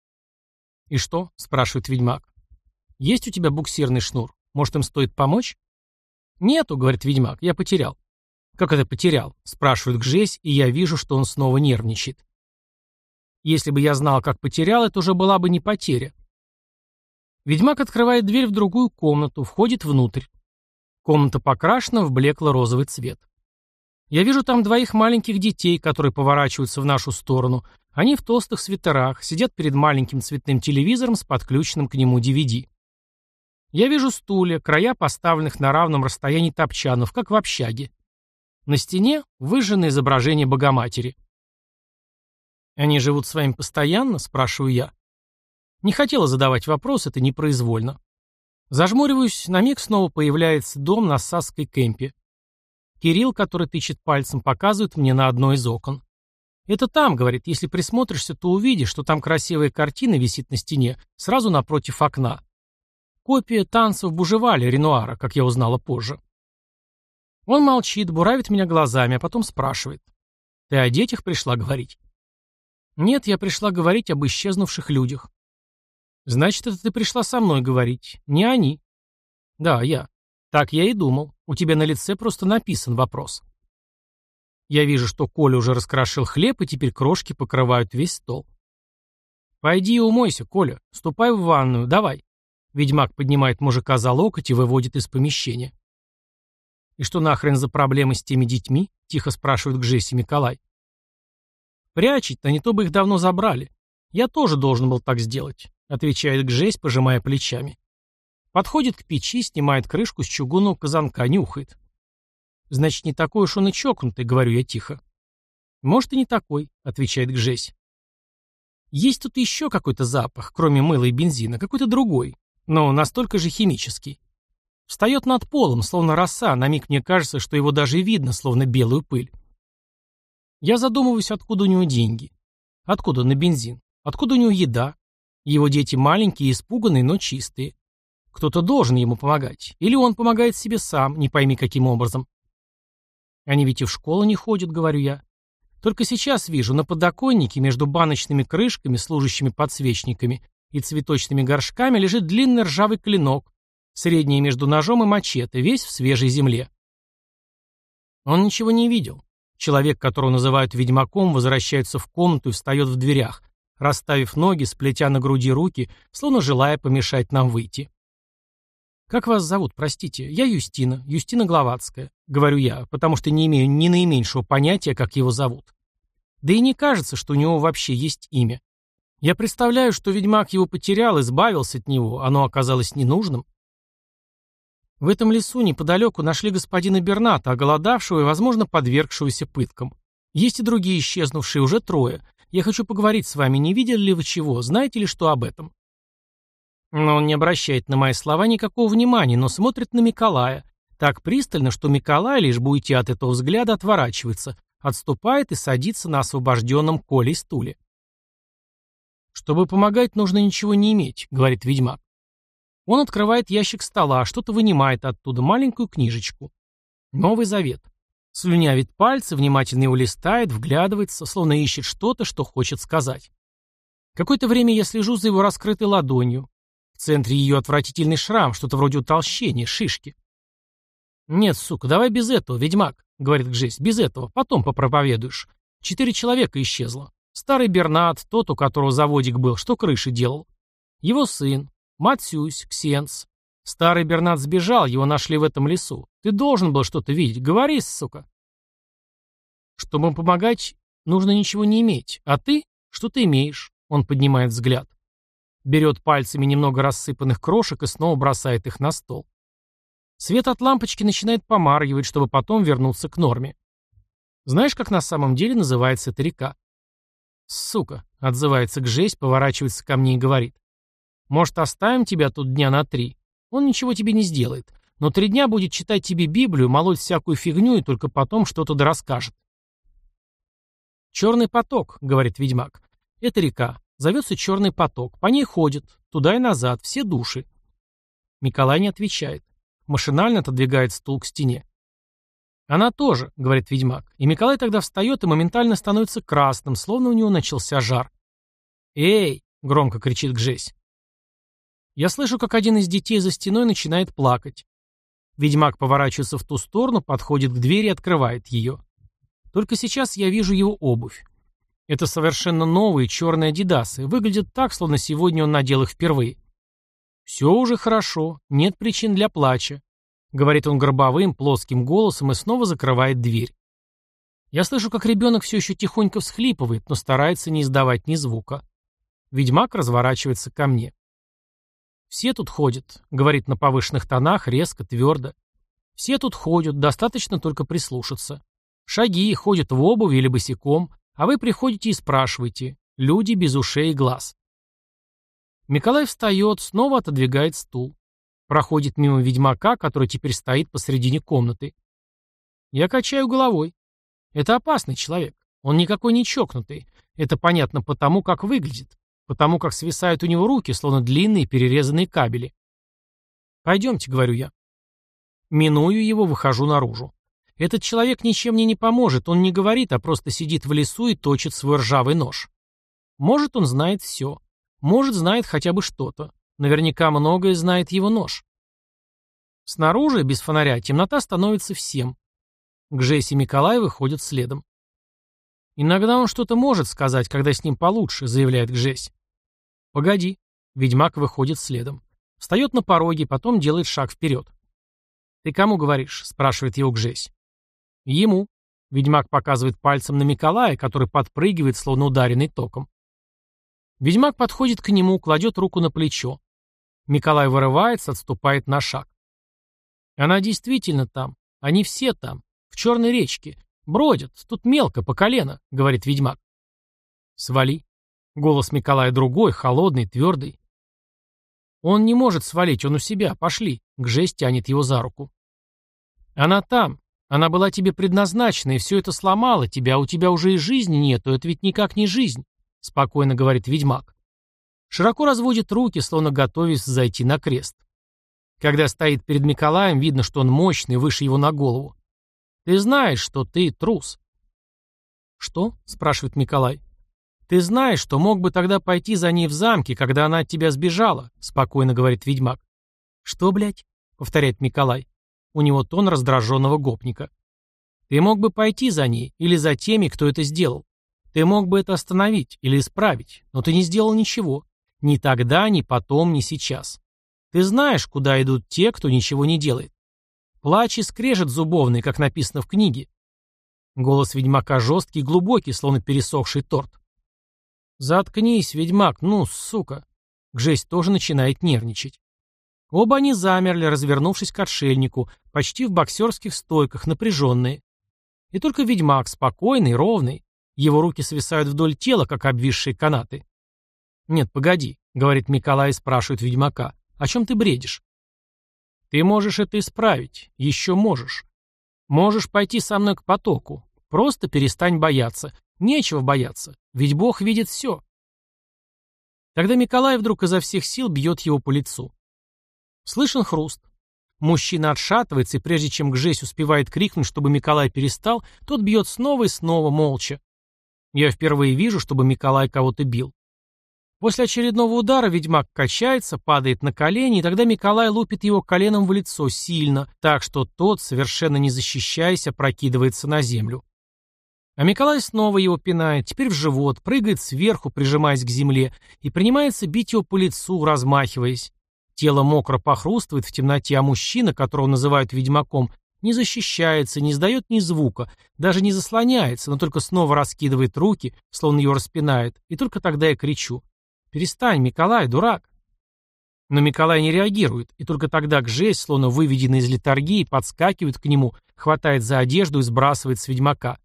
«И что?» — спрашивает ведьмак. «Есть у тебя буксирный шнур? Может, им стоит помочь?» «Нету», — говорит ведьмак, — «я потерял». «Как это потерял?» — спрашивает Гжесь, и я вижу, что он снова нервничает. Если бы я знал, как потерял, это уже была бы не потеря. Ведьмак открывает дверь в другую комнату, входит внутрь. Комната покрашена в блекло-розовый цвет. Я вижу там двоих маленьких детей, которые поворачиваются в нашу сторону. Они в толстых свитерах, сидят перед маленьким цветным телевизором с подключенным к нему DVD. Я вижу стулья, края поставленных на равном расстоянии топчанов, как в общаге. На стене выжжено изображение Богоматери. «Они живут с вами постоянно?» – спрашиваю я. Не хотела задавать вопрос, это непроизвольно. Зажмуриваюсь, на миг снова появляется дом на Сасской кемпе. Кирилл, который тычет пальцем, показывает мне на одно из окон. «Это там», — говорит, — «если присмотришься, то увидишь, что там красивая картина висит на стене, сразу напротив окна. Копия танцев Бужевали Ренуара, как я узнала позже». Он молчит, буравит меня глазами, а потом спрашивает. «Ты о детях пришла говорить?» «Нет, я пришла говорить об исчезнувших людях». «Значит, это ты пришла со мной говорить, не они». «Да, я». «Так я и думал. У тебя на лице просто написан вопрос». Я вижу, что Коля уже раскрошил хлеб, и теперь крошки покрывают весь стол. «Пойди и умойся, Коля. Ступай в ванную. Давай». Ведьмак поднимает мужика за локоть и выводит из помещения. «И что нахрен за проблемы с теми детьми?» — тихо спрашивает к Жессе Николай. «Прячет-то, не то бы их давно забрали. Я тоже должен был так сделать», — отвечает Гжесь, пожимая плечами. Подходит к печи, снимает крышку с чугунного казанка, нюхает. Значит, не такой уж он и чокнутый, говорю я тихо. Может, и не такой, отвечает Гжесь. Есть тут еще какой-то запах, кроме мыла и бензина, какой-то другой, но настолько же химический. Встает над полом, словно роса, на миг мне кажется, что его даже видно, словно белую пыль. Я задумываюсь, откуда у него деньги. Откуда на бензин? Откуда у него еда? Его дети маленькие испуганные, но чистые. Кто-то должен ему помогать. Или он помогает себе сам, не пойми каким образом. Они ведь и в школу не ходят, говорю я. Только сейчас вижу, на подоконнике между баночными крышками, служащими подсвечниками, и цветочными горшками лежит длинный ржавый клинок, средний между ножом и мачете, весь в свежей земле. Он ничего не видел. Человек, которого называют ведьмаком, возвращается в комнату и встает в дверях, расставив ноги, сплетя на груди руки, словно желая помешать нам выйти. «Как вас зовут, простите? Я Юстина, Юстина Гловацкая», — говорю я, потому что не имею ни наименьшего понятия, как его зовут. Да и не кажется, что у него вообще есть имя. Я представляю, что ведьмак его потерял, избавился от него, оно оказалось ненужным. В этом лесу неподалеку нашли господина Берната, оголодавшего и, возможно, подвергшегося пыткам. Есть и другие исчезнувшие, уже трое. Я хочу поговорить с вами, не видели ли вы чего, знаете ли что об этом?» Но он не обращает на мои слова никакого внимания, но смотрит на Миколая. Так пристально, что Миколай, лишь бы уйти от этого взгляда, отворачивается, отступает и садится на освобожденном Колей стуле. «Чтобы помогать, нужно ничего не иметь», — говорит ведьмак. Он открывает ящик стола, что-то вынимает оттуда, маленькую книжечку. Новый Завет. Слюнявит пальцы, внимательно его листает, вглядывается, словно ищет что-то, что хочет сказать. Какое-то время я слежу за его раскрытой ладонью. В центре ее отвратительный шрам, что-то вроде утолщения, шишки. «Нет, сука, давай без этого, ведьмак», — говорит Гжесь, — «без этого, потом попроповедуешь. Четыре человека исчезло. Старый Бернат, тот, у которого заводик был, что крыши делал. Его сын, Матсюсь, Ксенс. Старый Бернат сбежал, его нашли в этом лесу. Ты должен был что-то видеть. Говори, сука. Чтобы помогать, нужно ничего не иметь. А ты? Что ты имеешь? Он поднимает взгляд. Берет пальцами немного рассыпанных крошек и снова бросает их на стол. Свет от лампочки начинает помаргивать, чтобы потом вернуться к норме. Знаешь, как на самом деле называется эта река? «Сука», — отзывается к жесть, поворачивается ко мне и говорит. «Может, оставим тебя тут дня на три? Он ничего тебе не сделает, но три дня будет читать тебе Библию, молоть всякую фигню и только потом что-то да расскажет». «Черный поток», — говорит ведьмак. «Это река. Зовется Черный поток. По ней ходят. Туда и назад. Все души». Николай не отвечает. Машинально отодвигает стул к стене. «Она тоже», — говорит ведьмак. И Николай тогда встает и моментально становится красным, словно у него начался жар. «Эй!» — громко кричит Гжесь. Я слышу, как один из детей за стеной начинает плакать. Ведьмак поворачивается в ту сторону, подходит к двери и открывает ее. Только сейчас я вижу его обувь. Это совершенно новые черные адидасы. Выглядят так, словно сегодня он надел их впервые. Все уже хорошо, нет причин для плача. Говорит он гробовым, плоским голосом и снова закрывает дверь. Я слышу, как ребенок все еще тихонько всхлипывает, но старается не издавать ни звука. Ведьмак разворачивается ко мне. «Все тут ходят», — говорит на повышенных тонах, резко, твердо. «Все тут ходят, достаточно только прислушаться. Шаги, ходят в обуви или босиком, а вы приходите и спрашиваете. Люди без ушей и глаз». Николай встает, снова отодвигает стул. Проходит мимо ведьмака, который теперь стоит посредине комнаты. Я качаю головой. Это опасный человек. Он никакой не чокнутый. Это понятно потому, как выглядит. Потому как свисают у него руки, словно длинные перерезанные кабели. «Пойдемте», — говорю я. Миную его, выхожу наружу. Этот человек ничем мне не поможет, он не говорит, а просто сидит в лесу и точит свой ржавый нож. Может, он знает все. Может, знает хотя бы что-то. Наверняка многое знает его нож. Снаружи, без фонаря, темнота становится всем. Гжесь и Николай выходят следом. «Иногда он что-то может сказать, когда с ним получше», — заявляет Гжесь. «Погоди». Ведьмак выходит следом. Встает на пороге, потом делает шаг вперед. «Ты кому говоришь?» — спрашивает его Гжесь. «Ему». Ведьмак показывает пальцем на Николая, который подпрыгивает, словно ударенный током. Ведьмак подходит к нему, кладет руку на плечо. Николай вырывается, отступает на шаг. Она действительно там. Они все там. В черной речке. Бродят. Тут мелко, по колено, говорит ведьмак. Свали. Голос Николая другой, холодный, твердый. Он не может свалить, он у себя. Пошли. Гжесть тянет его за руку. Она там. Она была тебе предназначена, и все это сломало тебя, у тебя уже и жизни нету. Это ведь никак не жизнь, спокойно говорит ведьмак. Широко разводит руки, словно готовясь зайти на крест. Когда стоит перед Николаем, видно, что он мощный, выше его на голову. Ты знаешь, что ты трус. Что? спрашивает Николай. Ты знаешь, что мог бы тогда пойти за ней в замке, когда она от тебя сбежала, спокойно говорит ведьмак. Что, блядь? повторяет Николай. У него тон раздраженного гопника. Ты мог бы пойти за ней или за теми, кто это сделал. Ты мог бы это остановить или исправить, но ты не сделал ничего. Ни тогда, ни потом, ни сейчас. Ты знаешь, куда идут те, кто ничего не делает. Плач и скрежет зубовный, как написано в книге. Голос ведьмака жесткий глубокий, словно пересохший торт. «Заткнись, ведьмак, ну, сука!» Гжесть тоже начинает нервничать. Оба они замерли, развернувшись к отшельнику, почти в боксерских стойках, напряженные. И только ведьмак, спокойный, ровный. Его руки свисают вдоль тела, как обвисшие канаты. «Нет, погоди», — говорит Николай и спрашивает ведьмака, — «о чем ты бредишь?» «Ты можешь это исправить. Еще можешь. Можешь пойти со мной к потоку. Просто перестань бояться. Нечего бояться, ведь Бог видит все». Тогда Николай вдруг изо всех сил бьет его по лицу. Слышен хруст. Мужчина отшатывается, и прежде чем Гжесь успевает крикнуть, чтобы Николай перестал, тот бьет снова и снова, молча. Я впервые вижу, чтобы Николай кого-то бил. После очередного удара ведьмак качается, падает на колени, и тогда Николай лупит его коленом в лицо сильно, так что тот, совершенно не защищаясь, опрокидывается на землю. А Николай снова его пинает, теперь в живот, прыгает сверху, прижимаясь к земле, и принимается бить его по лицу, размахиваясь. Тело мокро похрустывает в темноте, а мужчина, которого называют ведьмаком, не защищается, не издает ни звука, даже не заслоняется, но только снова раскидывает руки, словно ее распинает, и только тогда я кричу. «Перестань, Миколай, дурак!» Но Миколай не реагирует, и только тогда Гжесь, словно выведенный из литургии, подскакивает к нему, хватает за одежду и сбрасывает с ведьмака.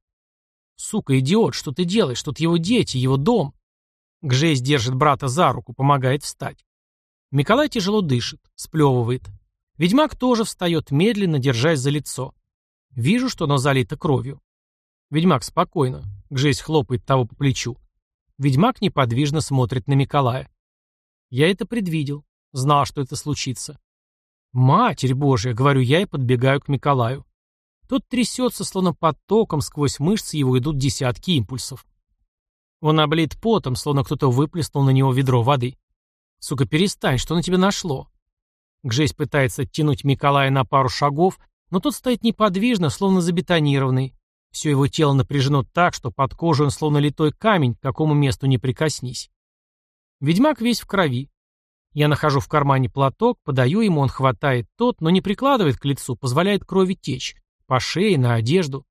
«Сука, идиот, что ты делаешь? Тут его дети, его дом!» Гжесь держит брата за руку, помогает встать. Николай тяжело дышит, сплевывает. Ведьмак тоже встает медленно, держась за лицо. Вижу, что оно залито кровью. Ведьмак спокойно. Гжесь хлопает того по плечу. Ведьмак неподвижно смотрит на Николая. Я это предвидел. Знал, что это случится. «Матерь Божья!» — говорю я и подбегаю к Николаю. Тот трясется, словно под током, сквозь мышцы его идут десятки импульсов. Он облит потом, словно кто-то выплеснул на него ведро воды. Сука, перестань, что на тебя нашло? Гжесь пытается оттянуть Николая на пару шагов, но тот стоит неподвижно, словно забетонированный. Все его тело напряжено так, что под кожей он словно литой камень, к какому месту не прикоснись. Ведьмак весь в крови. Я нахожу в кармане платок, подаю ему, он хватает тот, но не прикладывает к лицу, позволяет крови течь. По шее, на одежду.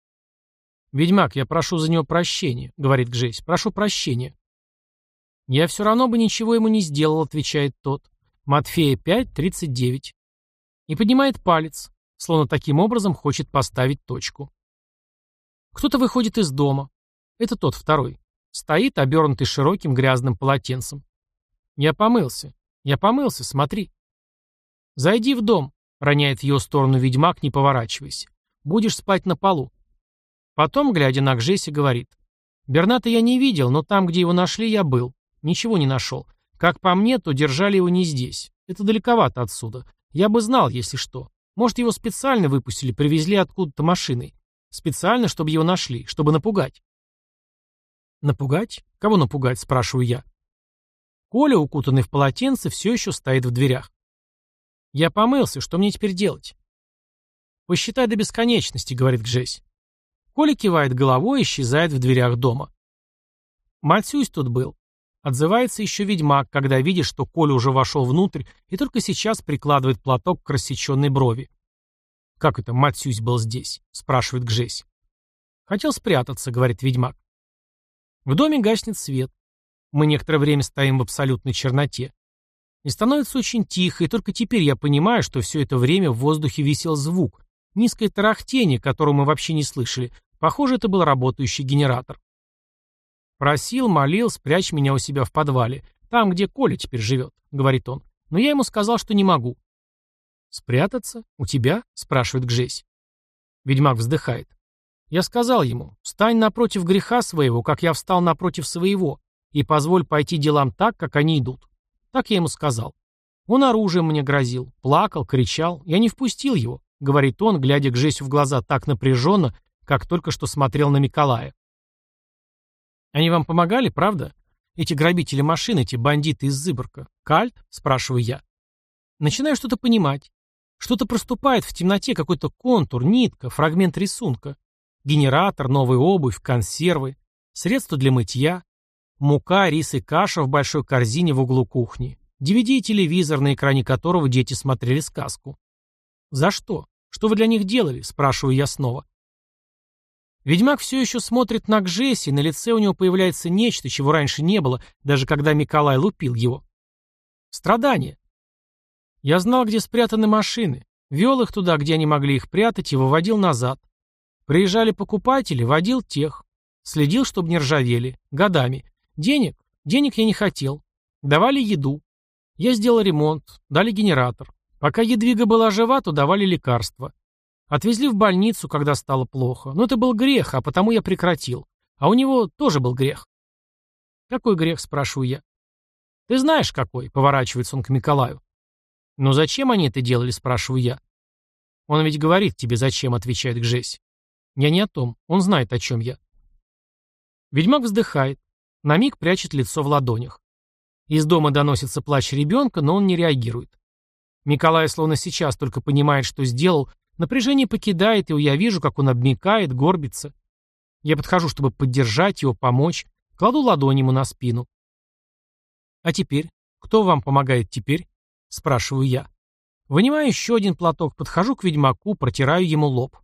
«Ведьмак, я прошу за него прощения», — говорит Гжесь. «Прошу прощения». «Я все равно бы ничего ему не сделал», — отвечает тот. «Матфея 5.39». И поднимает палец, словно таким образом хочет поставить точку. Кто-то выходит из дома. Это тот второй. Стоит, обернутый широким грязным полотенцем. «Я помылся. Я помылся, смотри». «Зайди в дом», — роняет в ее сторону ведьмак, не поворачиваясь. «Будешь спать на полу». Потом, глядя на Гжеси, говорит. «Берната я не видел, но там, где его нашли, я был. Ничего не нашел. Как по мне, то держали его не здесь. Это далековато отсюда. Я бы знал, если что. Может, его специально выпустили, привезли откуда-то машиной. Специально, чтобы его нашли, чтобы напугать. Напугать? Кого напугать, спрашиваю я. Коля, укутанный в полотенце, все еще стоит в дверях. Я помылся, что мне теперь делать? Посчитай до бесконечности, говорит Гжесь. Коля кивает головой и исчезает в дверях дома. Матюсь тут был. Отзывается еще ведьмак, когда видит, что Коля уже вошел внутрь и только сейчас прикладывает платок к рассеченной брови. «Как это Матсюсь был здесь?» — спрашивает Гжесь. «Хотел спрятаться», — говорит ведьмак. В доме гаснет свет. Мы некоторое время стоим в абсолютной черноте. И становится очень тихо, и только теперь я понимаю, что все это время в воздухе висел звук. Низкое тарахтение, которого мы вообще не слышали. Похоже, это был работающий генератор. «Просил, молил, спрячь меня у себя в подвале. Там, где Коля теперь живет», — говорит он. Но я ему сказал, что не могу. «Спрятаться? У тебя?» — спрашивает Гжесь. Ведьмак вздыхает. Я сказал ему, «Встань напротив греха своего, как я встал напротив своего, и позволь пойти делам так, как они идут». Так я ему сказал. Он оружием мне грозил, плакал, кричал. Я не впустил его, — говорит он, глядя к Жесю в глаза так напряженно, как только что смотрел на Николая. Они вам помогали, правда? Эти грабители машин, эти бандиты из Зыборка. Кальт? Спрашиваю я. Начинаю что-то понимать. Что-то проступает в темноте, какой-то контур, нитка, фрагмент рисунка. Генератор, новая обувь, консервы, средства для мытья, мука, рис и каша в большой корзине в углу кухни, DVD и телевизор, на экране которого дети смотрели сказку. «За что? Что вы для них делали?» – спрашиваю я снова. Ведьмак все еще смотрит на Гжесси, на лице у него появляется нечто, чего раньше не было, даже когда Николай лупил его. Страдание. Я знал, где спрятаны машины, вел их туда, где они могли их прятать, и выводил назад. Приезжали покупатели, водил тех. Следил, чтобы не ржавели. Годами. Денег? Денег я не хотел. Давали еду. Я сделал ремонт. Дали генератор. Пока Едвига была жива, то давали лекарства. Отвезли в больницу, когда стало плохо. Но это был грех, а потому я прекратил. А у него тоже был грех. «Какой грех?» – спрашиваю я. «Ты знаешь, какой?» – поворачивается он к Николаю. «Но зачем они это делали?» – спрашиваю я. «Он ведь говорит тебе, зачем?» – отвечает Гжесь. «Я не о том. Он знает, о чем я». Ведьмак вздыхает. На миг прячет лицо в ладонях. Из дома доносится плач ребенка, но он не реагирует. Николай словно сейчас только понимает, что сделал, напряжение покидает его, я вижу, как он обмикает, горбится. Я подхожу, чтобы поддержать его, помочь, кладу ладонь ему на спину. «А теперь? Кто вам помогает теперь?» – спрашиваю я. Вынимаю еще один платок, подхожу к ведьмаку, протираю ему лоб.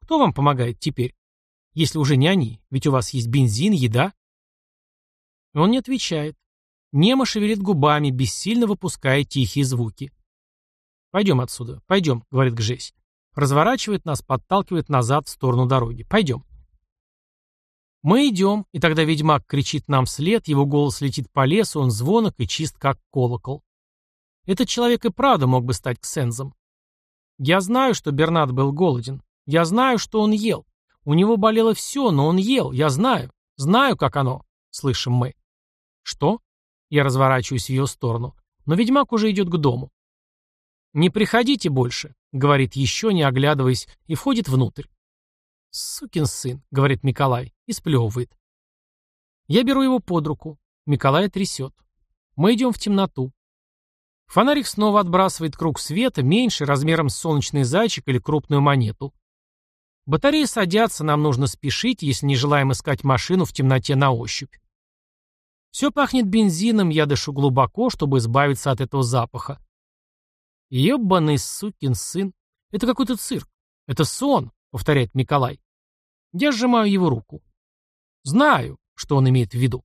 «Кто вам помогает теперь? Если уже не они, ведь у вас есть бензин, еда?» Он не отвечает. Немо шевелит губами, бессильно выпуская тихие звуки. «Пойдем отсюда, пойдем», — говорит Гжесь. Разворачивает нас, подталкивает назад в сторону дороги. «Пойдем». Мы идем, и тогда ведьмак кричит нам вслед, его голос летит по лесу, он звонок и чист, как колокол. Этот человек и правда мог бы стать ксензом. Я знаю, что Бернат был голоден. Я знаю, что он ел. У него болело все, но он ел. Я знаю. Знаю, как оно. Слышим мы. Что? Я разворачиваюсь в ее сторону. Но ведьмак уже идет к дому. «Не приходите больше», — говорит еще, не оглядываясь, и входит внутрь. «Сукин сын», — говорит Николай, и сплевывает. Я беру его под руку. Николай трясет. Мы идем в темноту. Фонарик снова отбрасывает круг света, меньше, размером с солнечный зайчик или крупную монету. Батареи садятся, нам нужно спешить, если не желаем искать машину в темноте на ощупь. Все пахнет бензином, я дышу глубоко, чтобы избавиться от этого запаха. «Ебаный сукин сын! Это какой-то цирк! Это сон!» — повторяет Николай. Я сжимаю его руку. Знаю, что он имеет в виду.